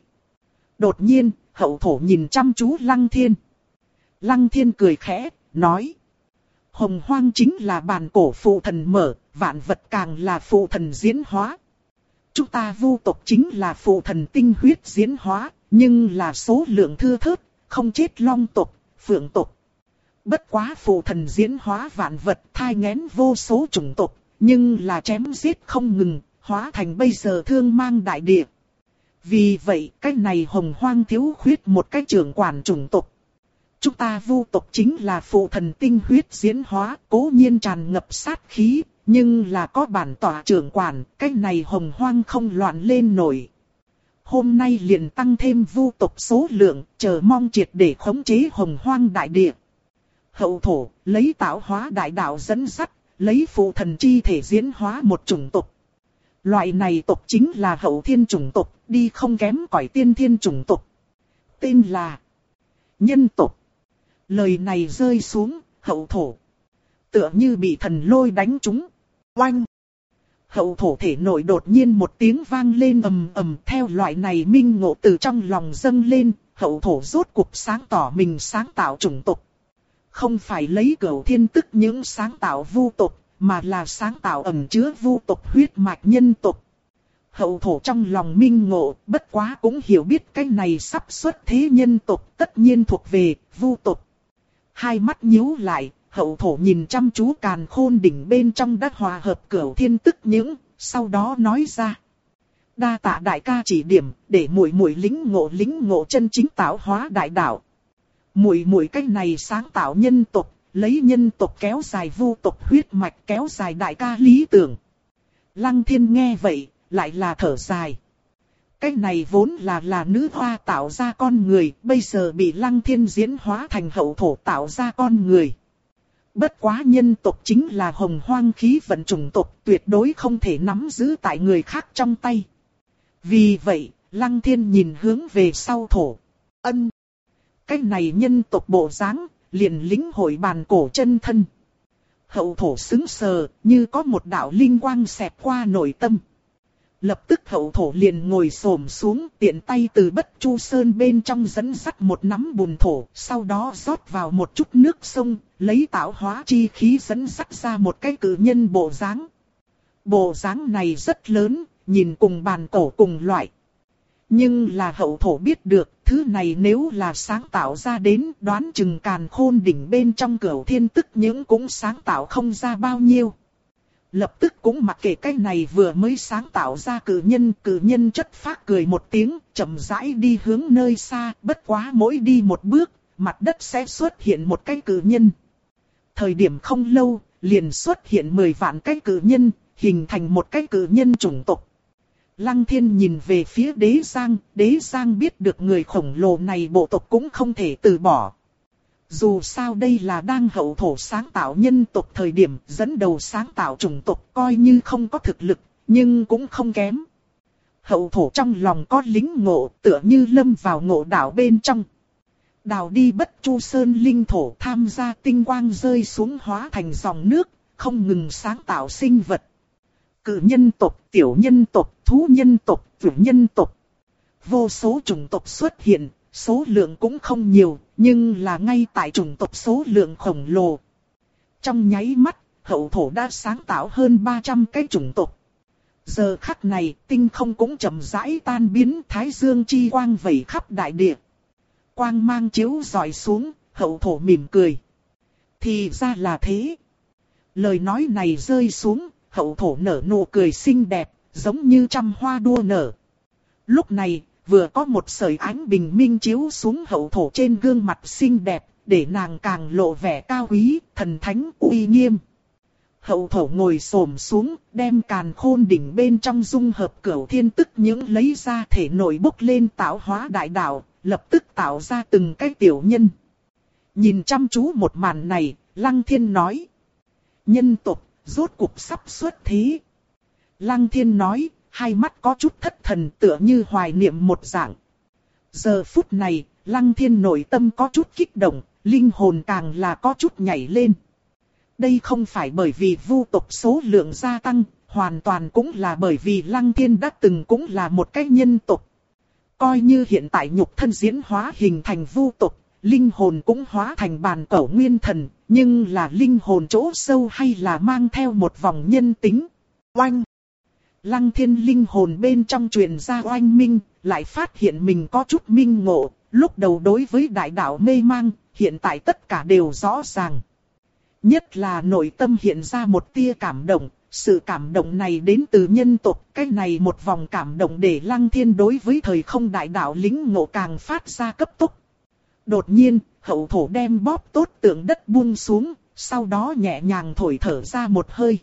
Đột nhiên, hậu thổ nhìn chăm chú lăng thiên. Lăng thiên cười khẽ, nói. Hồng hoang chính là bàn cổ phụ thần mở, vạn vật càng là phụ thần diễn hóa. Chúng ta vu tộc chính là phụ thần tinh huyết diễn hóa, nhưng là số lượng thưa thớt, không chết long tộc, phượng tộc. Bất quá phụ thần diễn hóa vạn vật thai ngén vô số chủng tộc, nhưng là chém giết không ngừng, hóa thành bây giờ thương mang đại địa. Vì vậy, cái này hồng hoang thiếu khuyết một cái trường quản chủng tộc. Chúng ta vu tộc chính là phụ thần tinh huyết diễn hóa, cố nhiên tràn ngập sát khí, nhưng là có bản tỏa trưởng quản, cái này hồng hoang không loạn lên nổi. Hôm nay liền tăng thêm vu tộc số lượng, chờ mong triệt để khống chế hồng hoang đại địa. Hậu thổ, lấy tạo hóa đại đạo dẫn sắt, lấy phụ thần chi thể diễn hóa một chủng tộc. Loại này tộc chính là hậu thiên chủng tộc, đi không kém cỏi tiên thiên chủng tộc. Tên là nhân tộc. Lời này rơi xuống, hậu thổ. Tựa như bị thần lôi đánh trúng. Oanh! Hậu thổ thể nội đột nhiên một tiếng vang lên ầm ầm theo loại này minh ngộ từ trong lòng dâng lên, hậu thổ rốt cuộc sáng tỏ mình sáng tạo chủng tộc. Không phải lấy cửu thiên tức những sáng tạo vu tộc, mà là sáng tạo ẩn chứa vu tộc huyết mạch nhân tộc. Hậu thổ trong lòng minh ngộ, bất quá cũng hiểu biết cái này sắp xuất thế nhân tộc tất nhiên thuộc về vu tộc. Hai mắt nhíu lại, hậu thổ nhìn chăm chú càn khôn đỉnh bên trong đất hòa hợp cửu thiên tức những, sau đó nói ra. Đa tạ đại ca chỉ điểm, để muội muội lính ngộ lính ngộ chân chính tạo hóa đại đạo. Muội muội cách này sáng tạo nhân tộc, lấy nhân tộc kéo dài vu tộc huyết mạch kéo dài đại ca lý tưởng. Lăng thiên nghe vậy, lại là thở dài. Cái này vốn là là nữ hoa tạo ra con người, bây giờ bị lăng thiên diễn hóa thành hậu thổ tạo ra con người. Bất quá nhân tộc chính là hồng hoang khí vận chủng tộc tuyệt đối không thể nắm giữ tại người khác trong tay. Vì vậy, lăng thiên nhìn hướng về sau thổ. Ân. Cái này nhân tộc bộ dáng liền lính hội bàn cổ chân thân. Hậu thổ xứng sờ, như có một đạo linh quang xẹt qua nội tâm. Lập tức hậu thổ liền ngồi xổm xuống tiện tay từ bất chu sơn bên trong dẫn sắt một nắm bùn thổ, sau đó rót vào một chút nước sông, lấy tạo hóa chi khí dẫn sắt ra một cái cử nhân bộ dáng. Bộ dáng này rất lớn, nhìn cùng bàn cổ cùng loại. Nhưng là hậu thổ biết được, thứ này nếu là sáng tạo ra đến đoán chừng càn khôn đỉnh bên trong cửu thiên tức những cũng sáng tạo không ra bao nhiêu. Lập tức cũng mặc kệ cái này vừa mới sáng tạo ra cử nhân, cử nhân chất phát cười một tiếng, chậm rãi đi hướng nơi xa, bất quá mỗi đi một bước, mặt đất sẽ xuất hiện một cái cử nhân. Thời điểm không lâu, liền xuất hiện 10 vạn cái cử nhân, hình thành một cái cử nhân chủng tộc. Lăng thiên nhìn về phía đế giang, đế giang biết được người khổng lồ này bộ tộc cũng không thể từ bỏ. Dù sao đây là đang hậu thổ sáng tạo nhân tộc thời điểm dẫn đầu sáng tạo chủng tộc coi như không có thực lực, nhưng cũng không kém. Hậu thổ trong lòng có lính ngộ tựa như lâm vào ngộ đảo bên trong. Đào đi bất chu sơn linh thổ tham gia tinh quang rơi xuống hóa thành dòng nước, không ngừng sáng tạo sinh vật. Cử nhân tộc, tiểu nhân tộc, thú nhân tộc, tử nhân tộc. Vô số chủng tộc xuất hiện, số lượng cũng không nhiều, nhưng là ngay tại chủng tộc số lượng khổng lồ. Trong nháy mắt, hậu thổ đã sáng tạo hơn 300 cái chủng tộc. Giờ khắc này, tinh không cũng chậm rãi tan biến thái dương chi quang vẩy khắp đại địa. Quang mang chiếu dọi xuống, hậu thổ mỉm cười. Thì ra là thế. Lời nói này rơi xuống, hậu thổ nở nụ cười xinh đẹp, giống như trăm hoa đua nở. Lúc này, vừa có một sợi ánh bình minh chiếu xuống hậu thổ trên gương mặt xinh đẹp, để nàng càng lộ vẻ cao quý, thần thánh uy nghiêm. Hậu thổ ngồi xổm xuống, đem càn khôn đỉnh bên trong dung hợp cửu thiên tức những lấy ra thể nội bốc lên tạo hóa đại đạo, lập tức tạo ra từng cái tiểu nhân. Nhìn chăm chú một màn này, Lăng Thiên nói. Nhân tộc rốt cục sắp xuất thế. Lăng Thiên nói, hai mắt có chút thất thần tựa như hoài niệm một dạng. Giờ phút này, Lăng Thiên nội tâm có chút kích động, linh hồn càng là có chút nhảy lên. Đây không phải bởi vì vu tộc số lượng gia tăng, hoàn toàn cũng là bởi vì Lăng Thiên đã từng cũng là một cái nhân tộc. Coi như hiện tại nhục thân diễn hóa hình thành vu tộc, linh hồn cũng hóa thành bàn cẩu nguyên thần, nhưng là linh hồn chỗ sâu hay là mang theo một vòng nhân tính. Oanh! Lăng thiên linh hồn bên trong truyền ra oanh minh, lại phát hiện mình có chút minh ngộ, lúc đầu đối với đại đạo mê mang, hiện tại tất cả đều rõ ràng. Nhất là nội tâm hiện ra một tia cảm động, sự cảm động này đến từ nhân tộc, cái này một vòng cảm động để lăng thiên đối với thời không đại đạo lính ngộ càng phát ra cấp tốc. Đột nhiên, hậu thổ đem bóp tốt tượng đất buông xuống, sau đó nhẹ nhàng thổi thở ra một hơi.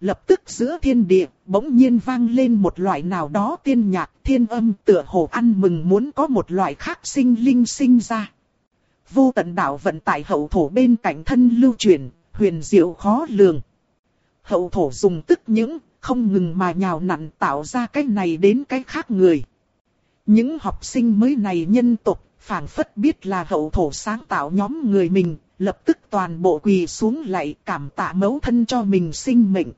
Lập tức giữa thiên địa, bỗng nhiên vang lên một loại nào đó tiên nhạc thiên âm tựa hồ ăn mừng muốn có một loại khác sinh linh sinh ra. Vô tận đạo vận tại hậu thổ bên cạnh thân lưu truyền, huyền diệu khó lường. Hậu thổ dùng tức những, không ngừng mà nhào nặn tạo ra cái này đến cái khác người. Những học sinh mới này nhân tộc phảng phất biết là hậu thổ sáng tạo nhóm người mình, lập tức toàn bộ quỳ xuống lại cảm tạ mẫu thân cho mình sinh mệnh.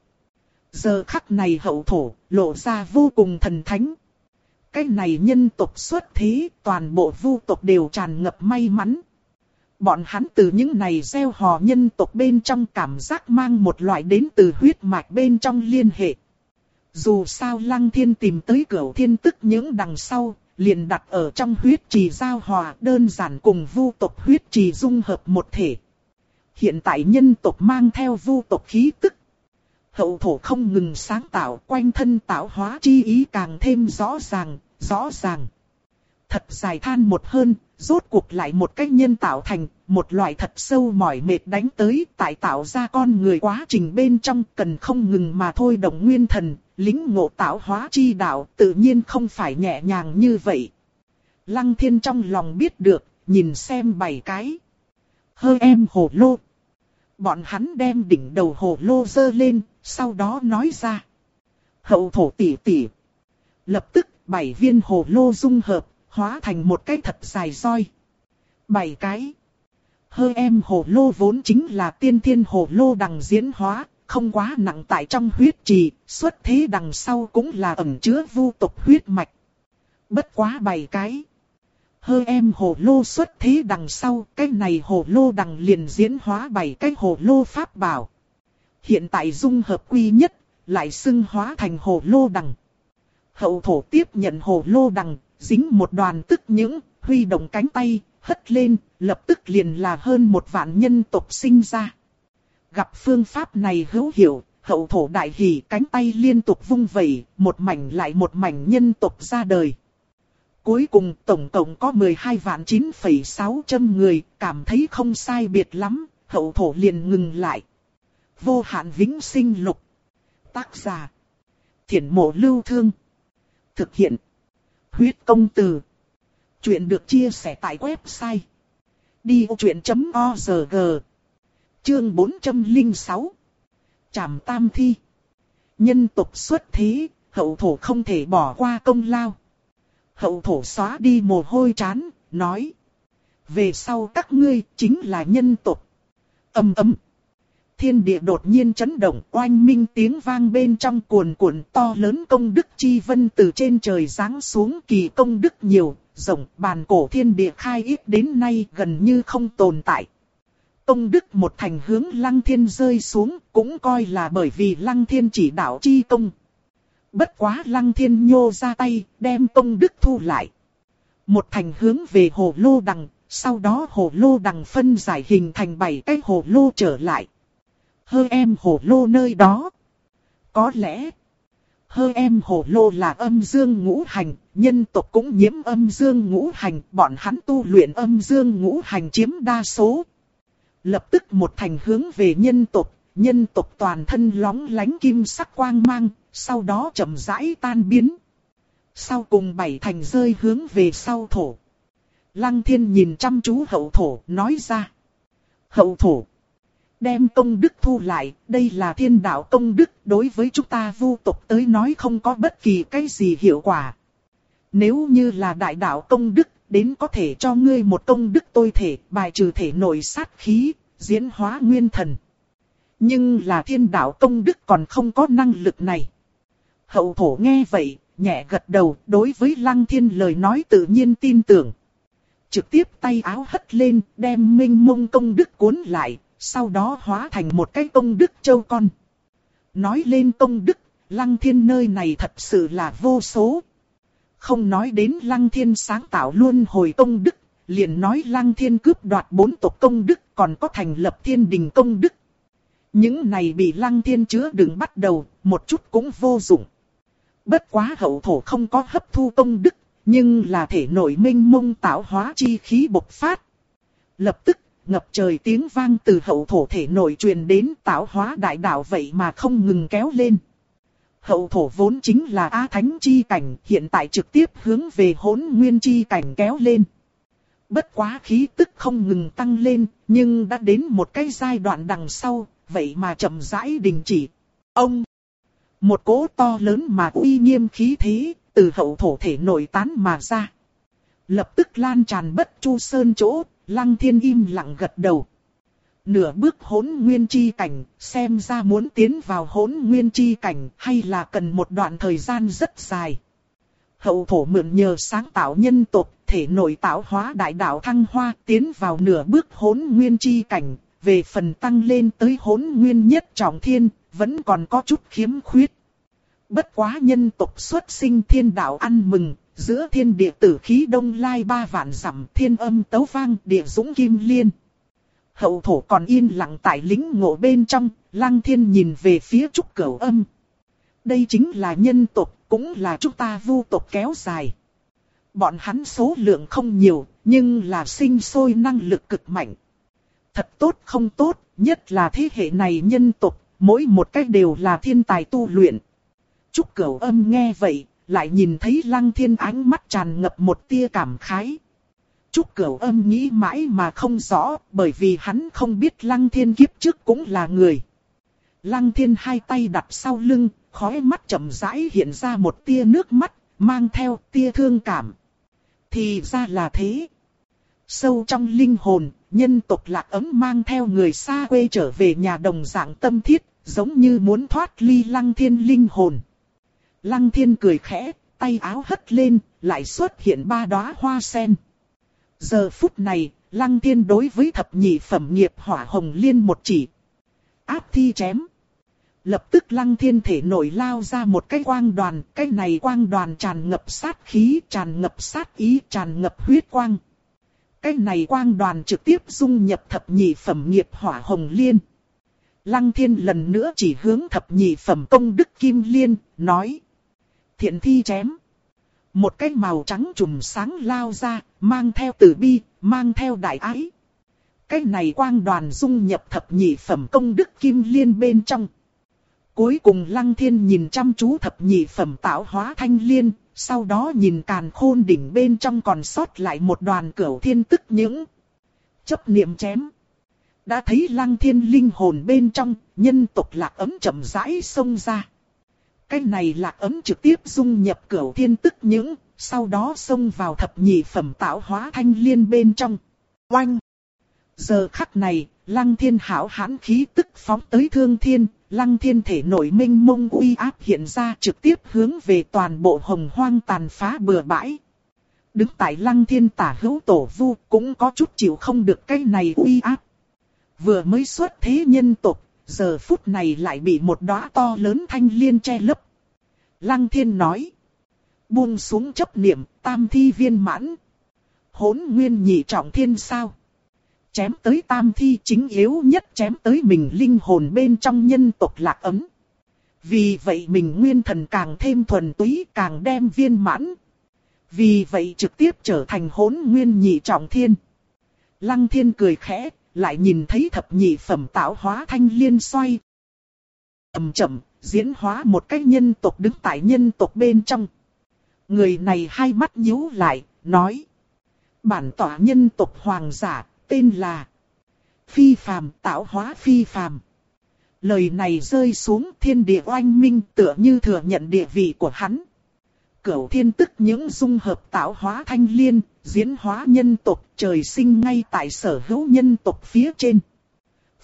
Giờ khắc này hậu thổ, lộ ra vô cùng thần thánh. Cái này nhân tộc xuất thế, toàn bộ vu tộc đều tràn ngập may mắn. Bọn hắn từ những này gieo hò nhân tộc bên trong cảm giác mang một loại đến từ huyết mạch bên trong liên hệ. Dù sao lăng thiên tìm tới cửa thiên tức những đằng sau, liền đặt ở trong huyết trì giao hòa đơn giản cùng vu tộc huyết trì dung hợp một thể. Hiện tại nhân tộc mang theo vu tộc khí tức. Hậu thổ không ngừng sáng tạo quanh thân tạo hóa chi ý càng thêm rõ ràng, rõ ràng. Thật dài than một hơn, rốt cuộc lại một cách nhân tạo thành, một loại thật sâu mỏi mệt đánh tới tại tạo ra con người quá trình bên trong cần không ngừng mà thôi động nguyên thần, lính ngộ tạo hóa chi đạo tự nhiên không phải nhẹ nhàng như vậy. Lăng thiên trong lòng biết được, nhìn xem bảy cái. Hơ em hồ lô. Bọn hắn đem đỉnh đầu hồ lô dơ lên, sau đó nói ra. Hậu thổ tỷ tỷ. Lập tức bảy viên hồ lô dung hợp, hóa thành một cái thật dài roi. Bảy cái. Hơ em hồ lô vốn chính là tiên thiên hồ lô đằng diễn hóa, không quá nặng tại trong huyết trì, xuất thế đằng sau cũng là ẩn chứa vu tộc huyết mạch. Bất quá bảy cái. Hơ em hồ lô xuất thế đằng sau, cái này hồ lô đằng liền diễn hóa bảy cái hồ lô pháp bảo. Hiện tại dung hợp quy nhất, lại xưng hóa thành hồ lô đằng. Hậu thổ tiếp nhận hồ lô đằng, dính một đoàn tức những, huy động cánh tay, hất lên, lập tức liền là hơn một vạn nhân tộc sinh ra. Gặp phương pháp này hữu hiệu, hậu thổ đại hỉ cánh tay liên tục vung vẩy, một mảnh lại một mảnh nhân tộc ra đời. Cuối cùng tổng cộng có 12 vạn 9,6 trăm người, cảm thấy không sai biệt lắm, hậu thổ liền ngừng lại. Vô hạn vĩnh sinh lục. Tác giả. Thiển mộ lưu thương. Thực hiện. Huyết công từ. Chuyện được chia sẻ tại website. Đi vô chuyện.org Chương 406 Trảm tam thi Nhân tục xuất thế, hậu thổ không thể bỏ qua công lao. Hậu thổ xóa đi mồ hôi chán, nói. Về sau các ngươi chính là nhân tục. Âm ấm. Thiên địa đột nhiên chấn động, oanh minh tiếng vang bên trong cuồn cuộn to lớn công đức chi vân từ trên trời giáng xuống kỳ công đức nhiều, rộng bàn cổ thiên địa khai ít đến nay gần như không tồn tại. Công đức một thành hướng lăng thiên rơi xuống cũng coi là bởi vì lăng thiên chỉ đạo chi công. Bất quá lăng thiên nhô ra tay đem công đức thu lại. Một thành hướng về hồ lô đằng, sau đó hồ lô đằng phân giải hình thành bảy cái hồ lô trở lại. Hơ em hồ lô nơi đó. Có lẽ, Hơ em hổ lô là âm dương ngũ hành, nhân tộc cũng nhiễm âm dương ngũ hành, bọn hắn tu luyện âm dương ngũ hành chiếm đa số. Lập tức một thành hướng về nhân tộc, nhân tộc toàn thân lóng lánh kim sắc quang mang, sau đó chậm rãi tan biến. Sau cùng bảy thành rơi hướng về sau thổ. Lăng thiên nhìn chăm chú hậu thổ, nói ra. Hậu thổ. Đem công đức thu lại, đây là thiên đạo công đức, đối với chúng ta vu tộc tới nói không có bất kỳ cái gì hiệu quả. Nếu như là đại đạo công đức, đến có thể cho ngươi một công đức tôi thể, bài trừ thể nội sát khí, diễn hóa nguyên thần. Nhưng là thiên đạo công đức còn không có năng lực này. Hậu thổ nghe vậy, nhẹ gật đầu, đối với lăng thiên lời nói tự nhiên tin tưởng. Trực tiếp tay áo hất lên, đem minh mông công đức cuốn lại, sau đó hóa thành một cái công đức châu con. Nói lên công đức, lăng thiên nơi này thật sự là vô số. Không nói đến lăng thiên sáng tạo luôn hồi công đức, liền nói lăng thiên cướp đoạt bốn tộc công đức còn có thành lập thiên đình công đức. Những này bị lăng thiên chứa đựng bắt đầu, một chút cũng vô dụng. Bất quá hậu thổ không có hấp thu công đức, nhưng là thể nội minh mông tạo hóa chi khí bộc phát. Lập tức, ngập trời tiếng vang từ hậu thổ thể nội truyền đến tạo hóa đại đạo vậy mà không ngừng kéo lên. Hậu thổ vốn chính là A Thánh chi cảnh, hiện tại trực tiếp hướng về hỗn nguyên chi cảnh kéo lên. Bất quá khí tức không ngừng tăng lên, nhưng đã đến một cái giai đoạn đằng sau, vậy mà chậm rãi đình chỉ. Ông! Một cỗ to lớn mà uy nghiêm khí thế, từ hậu thổ thể nổi tán mà ra. Lập tức lan tràn bất chu sơn chỗ, lăng thiên im lặng gật đầu. Nửa bước hỗn nguyên chi cảnh, xem ra muốn tiến vào hỗn nguyên chi cảnh hay là cần một đoạn thời gian rất dài. Hậu thổ mượn nhờ sáng tạo nhân tộc, thể nội tạo hóa đại đạo thăng hoa tiến vào nửa bước hỗn nguyên chi cảnh, về phần tăng lên tới hỗn nguyên nhất trọng thiên, vẫn còn có chút khiếm khuyết. Bất quá nhân tộc xuất sinh thiên đạo ăn mừng, giữa thiên địa tử khí đông lai ba vạn dặm thiên âm tấu vang địa dũng kim liên. Hậu thổ còn yên lặng tại lính ngộ bên trong, lăng thiên nhìn về phía trúc cửu âm. Đây chính là nhân tộc, cũng là chúng ta vu tộc kéo dài. Bọn hắn số lượng không nhiều, nhưng là sinh sôi năng lực cực mạnh. Thật tốt không tốt, nhất là thế hệ này nhân tộc, mỗi một cách đều là thiên tài tu luyện. Trúc Cửu Âm nghe vậy, lại nhìn thấy Lăng Thiên ánh mắt tràn ngập một tia cảm khái. Trúc Cửu Âm nghĩ mãi mà không rõ, bởi vì hắn không biết Lăng Thiên kiếp trước cũng là người. Lăng Thiên hai tay đặt sau lưng, khóe mắt chậm rãi hiện ra một tia nước mắt, mang theo tia thương cảm. Thì ra là thế. Sâu trong linh hồn, nhân tộc lạc ấm mang theo người xa quê trở về nhà đồng dạng tâm thiết, giống như muốn thoát ly lăng thiên linh hồn. Lăng thiên cười khẽ, tay áo hất lên, lại xuất hiện ba đóa hoa sen. Giờ phút này, lăng thiên đối với thập nhị phẩm nghiệp hỏa hồng liên một chỉ. Áp thi chém. Lập tức lăng thiên thể nổi lao ra một cái quang đoàn, cái này quang đoàn tràn ngập sát khí, tràn ngập sát ý, tràn ngập huyết quang. Cái này quang đoàn trực tiếp dung nhập thập nhị phẩm nghiệp hỏa hồng liên. Lăng thiên lần nữa chỉ hướng thập nhị phẩm công đức kim liên, nói thiện thi chém. Một cái màu trắng trùm sáng lao ra, mang theo tử bi, mang theo đại ái. Cái này quang đoàn dung nhập thập nhị phẩm công đức kim liên bên trong. Cuối cùng lăng thiên nhìn chăm chú thập nhị phẩm tạo hóa thanh liên, sau đó nhìn càn khôn đỉnh bên trong còn sót lại một đoàn cửu thiên tức những. Chấp niệm chém. Đã thấy lăng thiên linh hồn bên trong, nhân tộc lạc ấm chậm rãi xông ra. Cái này lạc ấm trực tiếp dung nhập cửu thiên tức những, sau đó xông vào thập nhị phẩm tạo hóa thanh liên bên trong. Oanh! Giờ khắc này, lăng thiên hảo hãn khí tức phóng tới thương thiên, lăng thiên thể nổi minh mông uy áp hiện ra trực tiếp hướng về toàn bộ hồng hoang tàn phá bừa bãi. Đứng tại lăng thiên tả hữu tổ vu cũng có chút chịu không được cái này uy áp. Vừa mới xuất thế nhân tộc giờ phút này lại bị một đóa to lớn thanh liên che lấp. Lăng thiên nói. Buông xuống chấp niệm, tam thi viên mãn. Hốn nguyên nhị trọng thiên sao. Chém tới tam thi chính yếu nhất chém tới mình linh hồn bên trong nhân tộc lạc ấm. Vì vậy mình nguyên thần càng thêm thuần túy càng đem viên mãn. Vì vậy trực tiếp trở thành hốn nguyên nhị trọng thiên. Lăng thiên cười khẽ, lại nhìn thấy thập nhị phẩm tạo hóa thanh liên xoay. chậm chậm, diễn hóa một cái nhân tộc đứng tại nhân tộc bên trong. Người này hai mắt nhíu lại, nói. Bản tỏa nhân tộc hoàng giả, tên là Phi phàm tạo hóa phi phàm. Lời này rơi xuống thiên địa oanh minh tựa như thừa nhận địa vị của hắn. Cửu thiên tức những dung hợp tạo hóa thanh liên, diễn hóa nhân tộc trời sinh ngay tại sở hữu nhân tộc phía trên.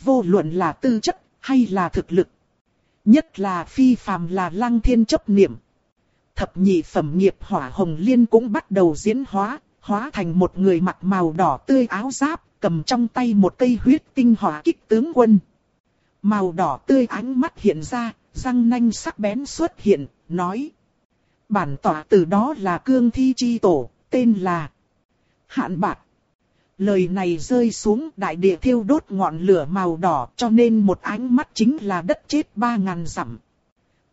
Vô luận là tư chất hay là thực lực. Nhất là phi phàm là lăng thiên chấp niệm. Thập nhị phẩm nghiệp hỏa hồng liên cũng bắt đầu diễn hóa, hóa thành một người mặc màu đỏ tươi áo giáp, cầm trong tay một cây huyết tinh hỏa kích tướng quân. Màu đỏ tươi ánh mắt hiện ra, răng nanh sắc bén xuất hiện, nói. Bản tỏa từ đó là cương thi chi tổ, tên là Hạn Bạc. Lời này rơi xuống đại địa thiêu đốt ngọn lửa màu đỏ cho nên một ánh mắt chính là đất chết ba ngàn dặm.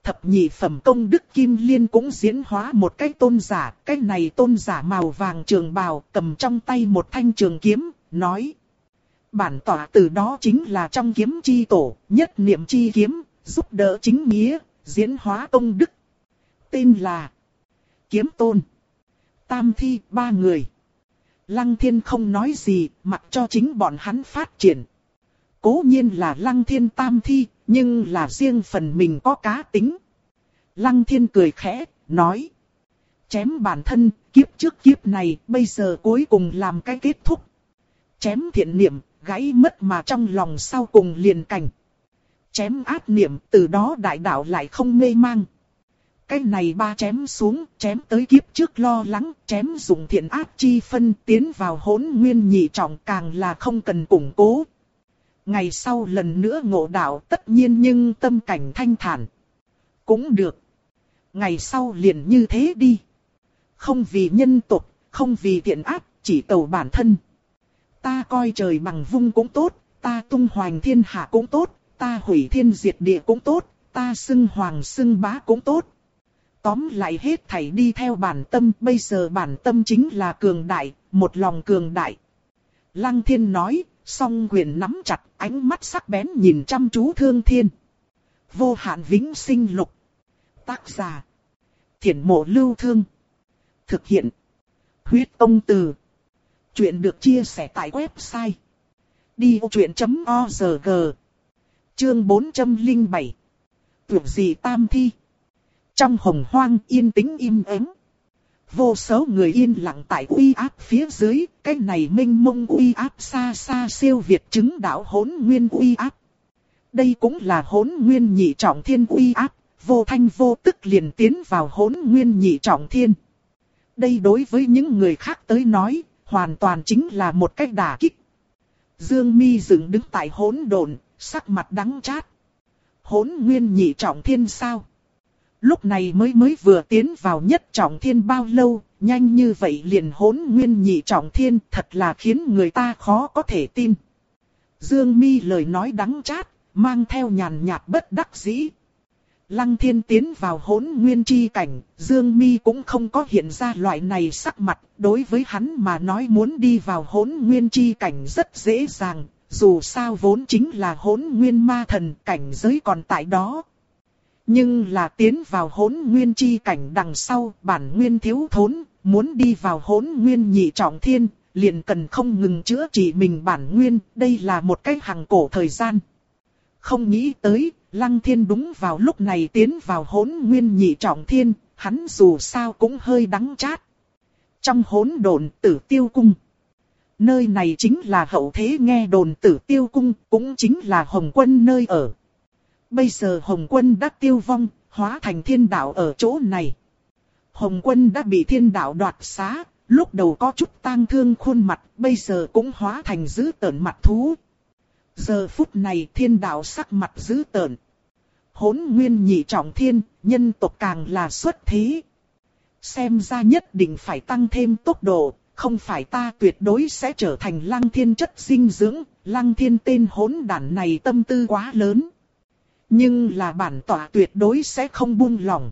Thập nhị phẩm công đức kim liên cũng diễn hóa một cái tôn giả, cái này tôn giả màu vàng trường bào cầm trong tay một thanh trường kiếm, nói. Bản tỏa từ đó chính là trong kiếm chi tổ, nhất niệm chi kiếm, giúp đỡ chính nghĩa, diễn hóa công đức. Tên là Kiếm Tôn. Tam thi ba người. Lăng thiên không nói gì, mặc cho chính bọn hắn phát triển. Cố nhiên là lăng thiên tam thi, nhưng là riêng phần mình có cá tính. Lăng thiên cười khẽ, nói. Chém bản thân, kiếp trước kiếp này, bây giờ cuối cùng làm cái kết thúc. Chém thiện niệm, gãy mất mà trong lòng sau cùng liền cảnh. Chém ác niệm, từ đó đại đạo lại không mê mang. Cái này ba chém xuống, chém tới kiếp trước lo lắng, chém dùng thiện ác chi phân tiến vào hỗn nguyên nhị trọng càng là không cần củng cố. Ngày sau lần nữa ngộ đạo tất nhiên nhưng tâm cảnh thanh thản. Cũng được. Ngày sau liền như thế đi. Không vì nhân tục, không vì thiện ác, chỉ cầu bản thân. Ta coi trời bằng vung cũng tốt, ta tung hoành thiên hạ cũng tốt, ta hủy thiên diệt địa cũng tốt, ta xưng hoàng xưng bá cũng tốt. Tóm lại hết thảy đi theo bản tâm, bây giờ bản tâm chính là cường đại, một lòng cường đại. Lăng thiên nói, song quyền nắm chặt, ánh mắt sắc bén nhìn chăm chú thương thiên. Vô hạn vĩnh sinh lục. Tác giả. Thiển mộ lưu thương. Thực hiện. Huyết ông từ. Chuyện được chia sẻ tại website. Đi chuyện.org Chương 407 Tưởng gì tam thi trong hồng hoang yên tĩnh im ắng. Vô số người yên lặng tại uy áp phía dưới, cái này minh mông uy áp xa xa siêu việt chứng đạo hỗn nguyên uy áp. Đây cũng là hỗn nguyên nhị trọng thiên uy áp, vô thanh vô tức liền tiến vào hỗn nguyên nhị trọng thiên. Đây đối với những người khác tới nói, hoàn toàn chính là một cách đả kích. Dương mi dựng đứng tại hỗn độn, sắc mặt đắng chát. Hỗn nguyên nhị trọng thiên sao? Lúc này mới mới vừa tiến vào nhất trọng thiên bao lâu, nhanh như vậy liền hỗn nguyên nhị trọng thiên thật là khiến người ta khó có thể tin. Dương mi lời nói đắng chát, mang theo nhàn nhạt bất đắc dĩ. Lăng thiên tiến vào hỗn nguyên chi cảnh, Dương mi cũng không có hiện ra loại này sắc mặt, đối với hắn mà nói muốn đi vào hỗn nguyên chi cảnh rất dễ dàng, dù sao vốn chính là hỗn nguyên ma thần cảnh giới còn tại đó. Nhưng là tiến vào hỗn nguyên chi cảnh đằng sau, bản nguyên thiếu thốn, muốn đi vào hỗn nguyên nhị trọng thiên, liền cần không ngừng chữa trị mình bản nguyên, đây là một cái hàng cổ thời gian. Không nghĩ tới, Lăng Thiên đúng vào lúc này tiến vào hỗn nguyên nhị trọng thiên, hắn dù sao cũng hơi đắng chát. Trong hỗn độn tử tiêu cung. Nơi này chính là hậu thế nghe đồn tử tiêu cung, cũng chính là hồng quân nơi ở. Bây giờ Hồng Quân đã tiêu vong, hóa thành thiên đạo ở chỗ này. Hồng Quân đã bị thiên đạo đoạt xá, lúc đầu có chút tang thương khuôn mặt, bây giờ cũng hóa thành dữ tợn mặt thú. Giờ phút này thiên đạo sắc mặt dữ tợn. Hốn nguyên nhị trọng thiên, nhân tộc càng là xuất thế. Xem ra nhất định phải tăng thêm tốc độ, không phải ta tuyệt đối sẽ trở thành lăng thiên chất sinh dưỡng, lăng thiên tên hốn đản này tâm tư quá lớn. Nhưng là bản tỏa tuyệt đối sẽ không buông lòng.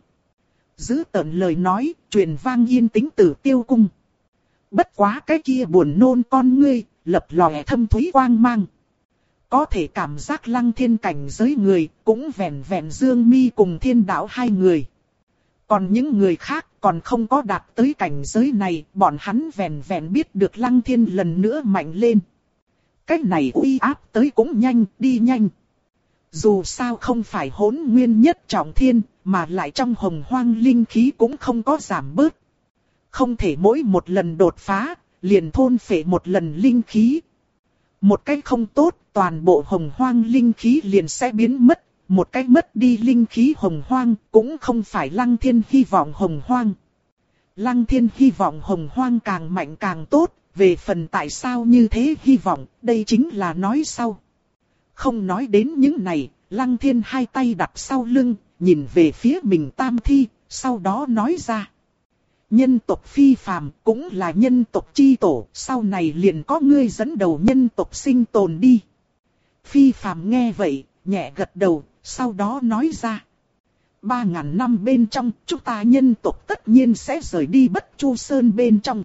Giữ tận lời nói, truyền vang yên tĩnh tử tiêu cung. Bất quá cái kia buồn nôn con ngươi, lập lòe thâm thúy quang mang. Có thể cảm giác lăng thiên cảnh giới người, cũng vẹn vẹn dương mi cùng thiên đạo hai người. Còn những người khác còn không có đạt tới cảnh giới này, bọn hắn vẹn vẹn biết được lăng thiên lần nữa mạnh lên. Cách này uy áp tới cũng nhanh, đi nhanh. Dù sao không phải hỗn nguyên nhất trọng thiên, mà lại trong hồng hoang linh khí cũng không có giảm bớt. Không thể mỗi một lần đột phá, liền thôn phệ một lần linh khí. Một cách không tốt, toàn bộ hồng hoang linh khí liền sẽ biến mất. Một cách mất đi linh khí hồng hoang, cũng không phải lăng thiên hy vọng hồng hoang. Lăng thiên hy vọng hồng hoang càng mạnh càng tốt, về phần tại sao như thế hy vọng, đây chính là nói sau. Không nói đến những này, lăng thiên hai tay đặt sau lưng, nhìn về phía mình tam thi, sau đó nói ra. Nhân tộc phi phàm cũng là nhân tộc chi tổ, sau này liền có ngươi dẫn đầu nhân tộc sinh tồn đi. Phi phàm nghe vậy, nhẹ gật đầu, sau đó nói ra. Ba ngàn năm bên trong, chúng ta nhân tộc tất nhiên sẽ rời đi bất chu sơn bên trong.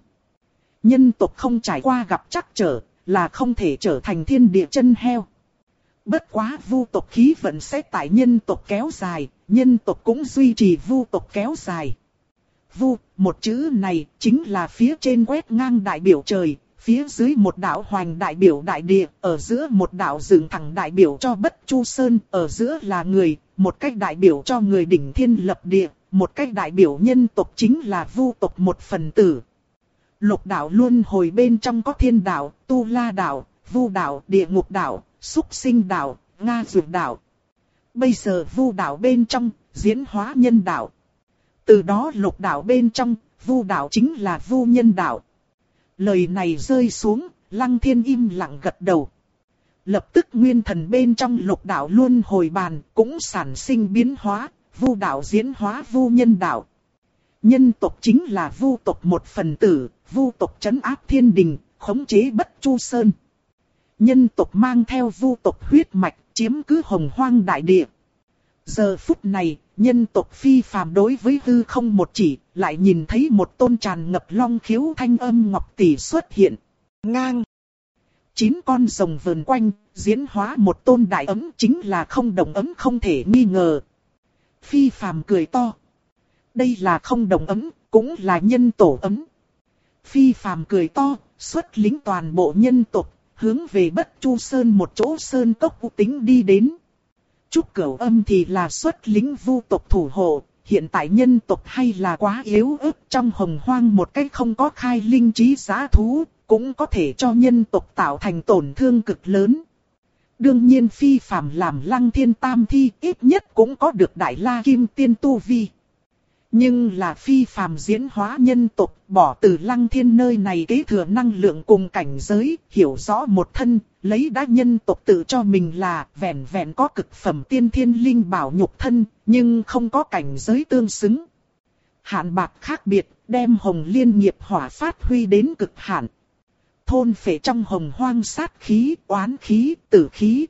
Nhân tộc không trải qua gặp chắc trở, là không thể trở thành thiên địa chân heo. Bất quá vu tộc khí vận sẽ tại nhân tộc kéo dài, nhân tộc cũng duy trì vu tộc kéo dài. Vu, một chữ này chính là phía trên quét ngang đại biểu trời, phía dưới một đạo hoành đại biểu đại địa, ở giữa một đạo dựng thẳng đại biểu cho bất chu sơn, ở giữa là người, một cách đại biểu cho người đỉnh thiên lập địa, một cách đại biểu nhân tộc chính là vu tộc một phần tử. Lục đạo luôn hồi bên trong có thiên đạo, tu la đạo, vu đạo, địa ngục đạo, xúc sinh đạo, nga dược đạo. Bây giờ vu đạo bên trong, diễn hóa nhân đạo. Từ đó lục đạo bên trong, vu đạo chính là vu nhân đạo. Lời này rơi xuống, lăng thiên im lặng gật đầu. Lập tức nguyên thần bên trong lục đạo luôn hồi bàn, cũng sản sinh biến hóa, vu đạo diễn hóa vu nhân đạo. Nhân tộc chính là vu tộc một phần tử, vu tộc chấn áp thiên đình, khống chế bất chu sơn. Nhân tộc mang theo vu tộc huyết mạch, chiếm cứ hồng hoang đại địa. Giờ phút này, nhân tộc phi phàm đối với hư không một chỉ, lại nhìn thấy một tôn tràn ngập long khiếu thanh âm ngọc tỷ xuất hiện. Ngang. Chín con rồng vờn quanh, diễn hóa một tôn đại ấm chính là không đồng ấm không thể nghi ngờ. Phi phàm cười to. Đây là không đồng ấm, cũng là nhân tổ ấm. Phi phàm cười to, xuất lính toàn bộ nhân tộc, hướng về bất chu sơn một chỗ sơn cốc u tính đi đến. Trúc Cửu Âm thì là xuất lính vu tộc thủ hộ, hiện tại nhân tộc hay là quá yếu ớt trong hồng hoang một cách không có khai linh trí giá thú, cũng có thể cho nhân tộc tạo thành tổn thương cực lớn. Đương nhiên phi phàm làm lăng thiên tam thi ít nhất cũng có được đại la kim tiên tu vi. Nhưng là phi phàm diễn hóa nhân tộc bỏ từ lăng thiên nơi này kế thừa năng lượng cùng cảnh giới, hiểu rõ một thân, lấy đã nhân tộc tự cho mình là vẹn vẹn có cực phẩm tiên thiên linh bảo nhục thân, nhưng không có cảnh giới tương xứng. Hạn bạc khác biệt, đem hồng liên nghiệp hỏa phát huy đến cực hạn. Thôn phệ trong hồng hoang sát khí, oán khí, tử khí.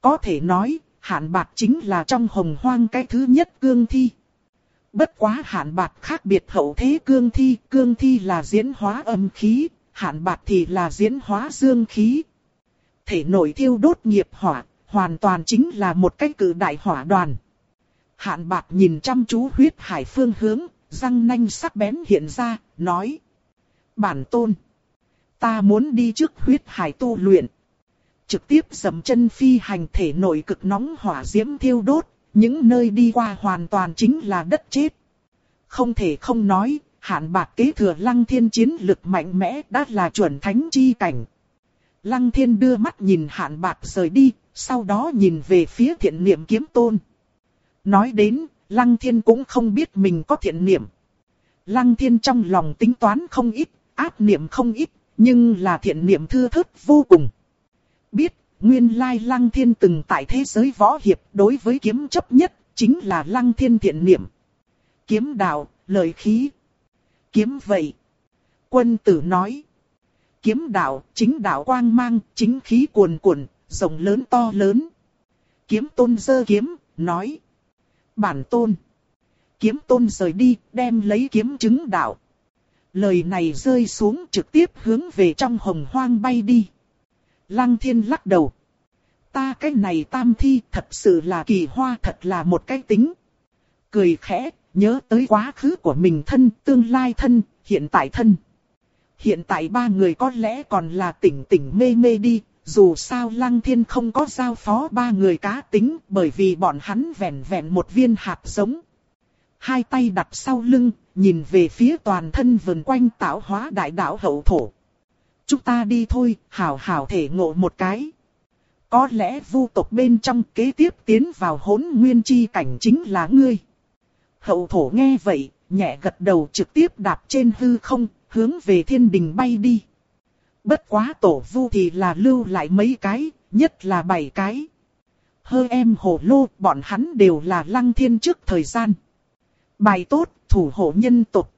Có thể nói, hạn bạc chính là trong hồng hoang cái thứ nhất cương thi. Bất quá hạn bạc khác biệt hậu thế cương thi, cương thi là diễn hóa âm khí, hạn bạc thì là diễn hóa dương khí. Thể nội thiêu đốt nghiệp hỏa, hoàn toàn chính là một cái cử đại hỏa đoàn. Hạn bạc nhìn chăm chú huyết hải phương hướng, răng nanh sắc bén hiện ra, nói. Bản tôn. Ta muốn đi trước huyết hải tu luyện. Trực tiếp dầm chân phi hành thể nội cực nóng hỏa diễm thiêu đốt, những nơi đi qua hoàn toàn chính là đất chết. Không thể không nói, hạn bạc kế thừa lăng thiên chiến lực mạnh mẽ đã là chuẩn thánh chi cảnh. Lăng thiên đưa mắt nhìn hạn bạc rời đi, sau đó nhìn về phía thiện niệm kiếm tôn. Nói đến, lăng thiên cũng không biết mình có thiện niệm. Lăng thiên trong lòng tính toán không ít, áp niệm không ít, nhưng là thiện niệm thưa thớt vô cùng. Biết Nguyên lai Lăng Thiên từng tại thế giới võ hiệp đối với kiếm chấp nhất, chính là Lăng Thiên thiện niệm. Kiếm đạo, lời khí. Kiếm vậy. Quân tử nói. Kiếm đạo, chính đạo quang mang, chính khí cuồn cuộn, rộng lớn to lớn. Kiếm tôn dơ kiếm, nói. Bản tôn. Kiếm tôn rời đi, đem lấy kiếm chứng đạo. Lời này rơi xuống trực tiếp hướng về trong hồng hoang bay đi. Lăng thiên lắc đầu. Ta cái này tam thi thật sự là kỳ hoa thật là một cái tính. Cười khẽ, nhớ tới quá khứ của mình thân, tương lai thân, hiện tại thân. Hiện tại ba người có lẽ còn là tỉnh tỉnh mê mê đi, dù sao Lăng Thiên không có giao phó ba người cá tính bởi vì bọn hắn vẹn vẹn một viên hạt giống. Hai tay đặt sau lưng, nhìn về phía toàn thân vần quanh tạo hóa đại đạo hậu thổ. Chúng ta đi thôi, hảo hảo thể ngộ một cái. Có lẽ vu tộc bên trong kế tiếp tiến vào hỗn nguyên chi cảnh chính là ngươi. Hậu thổ nghe vậy, nhẹ gật đầu trực tiếp đạp trên hư không, hướng về thiên đình bay đi. Bất quá tổ vu thì là lưu lại mấy cái, nhất là bảy cái. Hơ em hồ lô, bọn hắn đều là lăng thiên trước thời gian. Bài tốt, thủ hộ nhân tộc.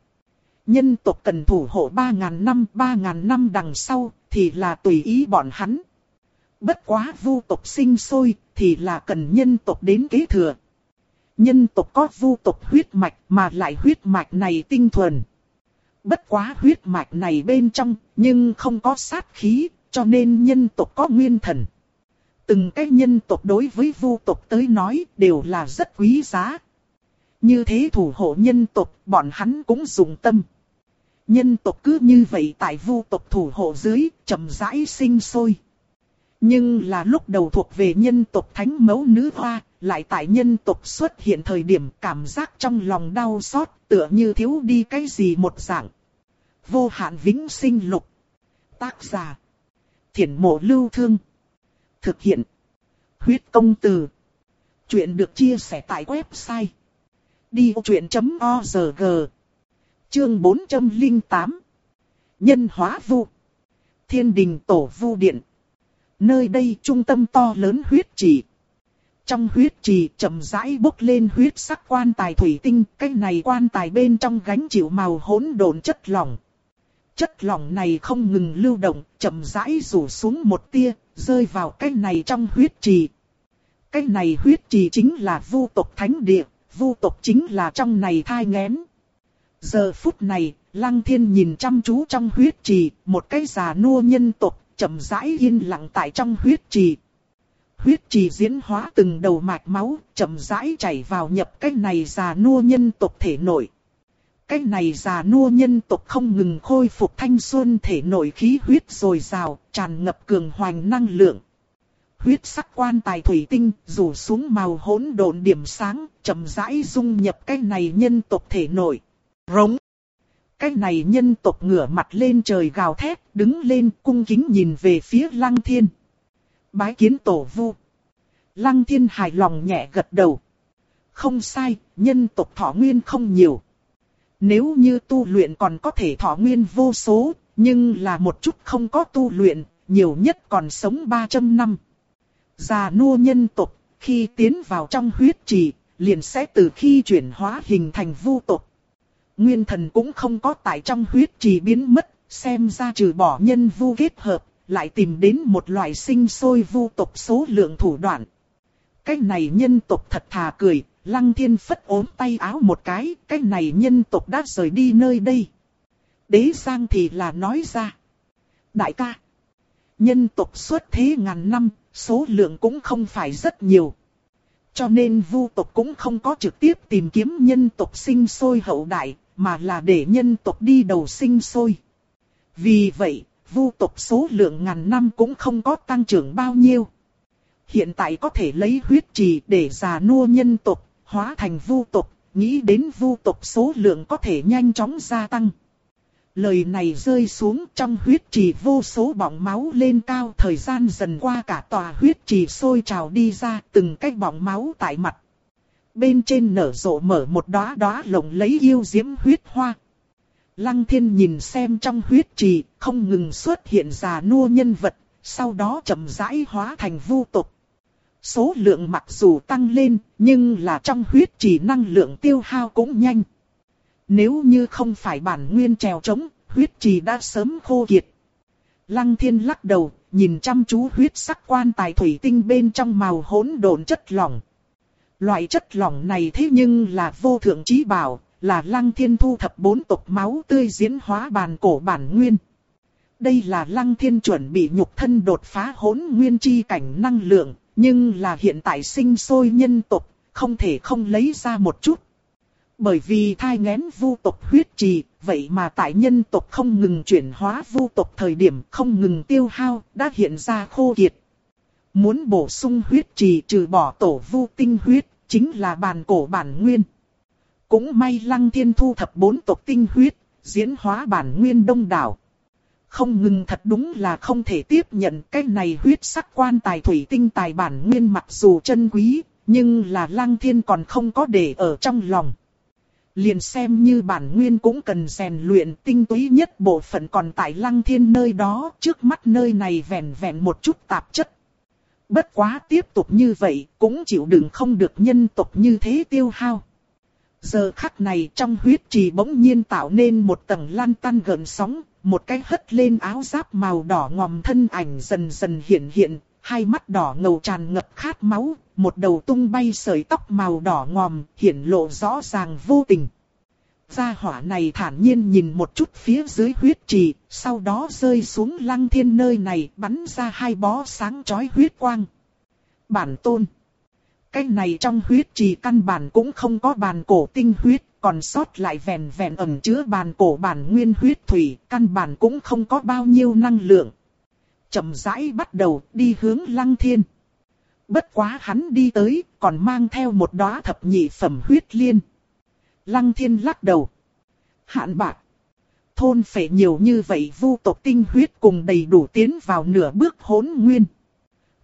Nhân tộc cần thủ hộ 3.000 năm, 3.000 năm đằng sau, thì là tùy ý bọn hắn. Bất quá vu tộc sinh sôi, thì là cần nhân tộc đến kế thừa. Nhân tộc có vu tộc huyết mạch mà lại huyết mạch này tinh thuần. Bất quá huyết mạch này bên trong, nhưng không có sát khí, cho nên nhân tộc có nguyên thần. Từng cái nhân tộc đối với vu tộc tới nói đều là rất quý giá. Như thế thủ hộ nhân tộc, bọn hắn cũng dùng tâm. Nhân tộc cứ như vậy tại vu tộc thủ hộ dưới, chậm rãi sinh sôi. Nhưng là lúc đầu thuộc về nhân tộc thánh mẫu nữ hoa, lại tại nhân tộc xuất hiện thời điểm cảm giác trong lòng đau xót, tựa như thiếu đi cái gì một dạng. Vô hạn vĩnh sinh lục. Tác giả. Thiển mộ lưu thương. Thực hiện. Huyết công từ. Chuyện được chia sẻ tại website. Đi chuyện.org Chương 408 Nhân hóa vu Thiên đình tổ vu điện Nơi đây trung tâm to lớn huyết trì. Trong huyết trì chậm rãi bốc lên huyết sắc quan tài thủy tinh, cái này quan tài bên trong gánh chịu màu hỗn độn chất lỏng. Chất lỏng này không ngừng lưu động, chậm rãi rủ xuống một tia, rơi vào cái này trong huyết trì. Cái này huyết trì chính là vu tộc thánh địa, vu tộc chính là trong này thai ngén. Giờ phút này, Lăng Thiên nhìn chăm chú trong huyết trì, một cái già nua nhân tộc, chậm rãi yên lặng tại trong huyết trì. Huyết trì diễn hóa từng đầu mạch máu, chậm rãi chảy vào nhập cái này già nua nhân tộc thể nội. Cái này già nua nhân tộc không ngừng khôi phục thanh xuân thể nội khí huyết dồi dào, tràn ngập cường hoành năng lượng. Huyết sắc quan tài thủy tinh, rủ xuống màu hỗn độn điểm sáng, chậm rãi dung nhập cái này nhân tộc thể nội. Rống. Cái này nhân tộc ngửa mặt lên trời gào thét, đứng lên cung kính nhìn về phía lăng thiên. Bái kiến tổ vu. Lăng thiên hài lòng nhẹ gật đầu. Không sai, nhân tộc thọ nguyên không nhiều. Nếu như tu luyện còn có thể thọ nguyên vô số, nhưng là một chút không có tu luyện, nhiều nhất còn sống 300 năm. Già nua nhân tộc, khi tiến vào trong huyết trì, liền sẽ từ khi chuyển hóa hình thành vu tộc. Nguyên thần cũng không có tại trong huyết trì biến mất, xem ra trừ bỏ nhân vu kết hợp, lại tìm đến một loại sinh sôi vu tộc số lượng thủ đoạn. Cái này nhân tộc thật thà cười, lăng thiên phất ốm tay áo một cái, cái này nhân tộc đã rời đi nơi đây. Đế Giang thì là nói ra. Đại ca, nhân tộc xuất thế ngàn năm, số lượng cũng không phải rất nhiều. Cho nên vu tộc cũng không có trực tiếp tìm kiếm nhân tộc sinh sôi hậu đại, mà là để nhân tộc đi đầu sinh sôi. Vì vậy, vu tộc số lượng ngàn năm cũng không có tăng trưởng bao nhiêu. Hiện tại có thể lấy huyết trì để già nua nhân tộc, hóa thành vu tộc, nghĩ đến vu tộc số lượng có thể nhanh chóng gia tăng. Lời này rơi xuống trong huyết trì vô số bọng máu lên cao thời gian dần qua cả tòa huyết trì sôi trào đi ra từng cái bọng máu tại mặt bên trên nở rộ mở một đóa đóa lồng lấy yêu diễm huyết hoa. Lăng thiên nhìn xem trong huyết trì, không ngừng xuất hiện già nua nhân vật, sau đó chậm rãi hóa thành vu tục. Số lượng mặc dù tăng lên, nhưng là trong huyết trì năng lượng tiêu hao cũng nhanh. Nếu như không phải bản nguyên trèo trống, huyết trì đã sớm khô kiệt. Lăng thiên lắc đầu, nhìn chăm chú huyết sắc quan tài thủy tinh bên trong màu hỗn độn chất lỏng. Loại chất lỏng này thế nhưng là vô thượng trí bảo, là lăng thiên thu thập bốn tộc máu tươi diễn hóa bàn cổ bản nguyên. Đây là lăng thiên chuẩn bị nhục thân đột phá hỗn nguyên chi cảnh năng lượng, nhưng là hiện tại sinh sôi nhân tộc, không thể không lấy ra một chút. Bởi vì thai ngén vu tộc huyết trì, vậy mà tại nhân tộc không ngừng chuyển hóa vu tộc thời điểm không ngừng tiêu hao, đã hiện ra khô kiệt. Muốn bổ sung huyết trì trừ bỏ tổ vu tinh huyết, chính là bàn cổ bản nguyên. Cũng may lăng thiên thu thập bốn tộc tinh huyết, diễn hóa bản nguyên đông đảo. Không ngừng thật đúng là không thể tiếp nhận cái này huyết sắc quan tài thủy tinh tài bản nguyên mặc dù chân quý, nhưng là lăng thiên còn không có để ở trong lòng. Liền xem như bản nguyên cũng cần rèn luyện tinh túy nhất bộ phận còn tại lăng thiên nơi đó, trước mắt nơi này vẹn vẹn một chút tạp chất. Bất quá tiếp tục như vậy, cũng chịu đựng không được nhân tộc như thế tiêu hao. Giờ khắc này trong huyết trì bỗng nhiên tạo nên một tầng lan tan gần sóng, một cái hất lên áo giáp màu đỏ ngòm thân ảnh dần dần hiện hiện, hai mắt đỏ ngầu tràn ngập khát máu, một đầu tung bay sợi tóc màu đỏ ngòm, hiện lộ rõ ràng vô tình. Gia hỏa này thản nhiên nhìn một chút phía dưới huyết trì, sau đó rơi xuống lăng thiên nơi này bắn ra hai bó sáng chói huyết quang. Bản tôn. Cái này trong huyết trì căn bản cũng không có bàn cổ tinh huyết, còn sót lại vẹn vẹn ẩn chứa bàn cổ bản nguyên huyết thủy, căn bản cũng không có bao nhiêu năng lượng. chậm rãi bắt đầu đi hướng lăng thiên. Bất quá hắn đi tới, còn mang theo một đóa thập nhị phẩm huyết liên. Lăng thiên lắc đầu. Hạn bạc. Thôn phệ nhiều như vậy vu tộc tinh huyết cùng đầy đủ tiến vào nửa bước hỗn nguyên.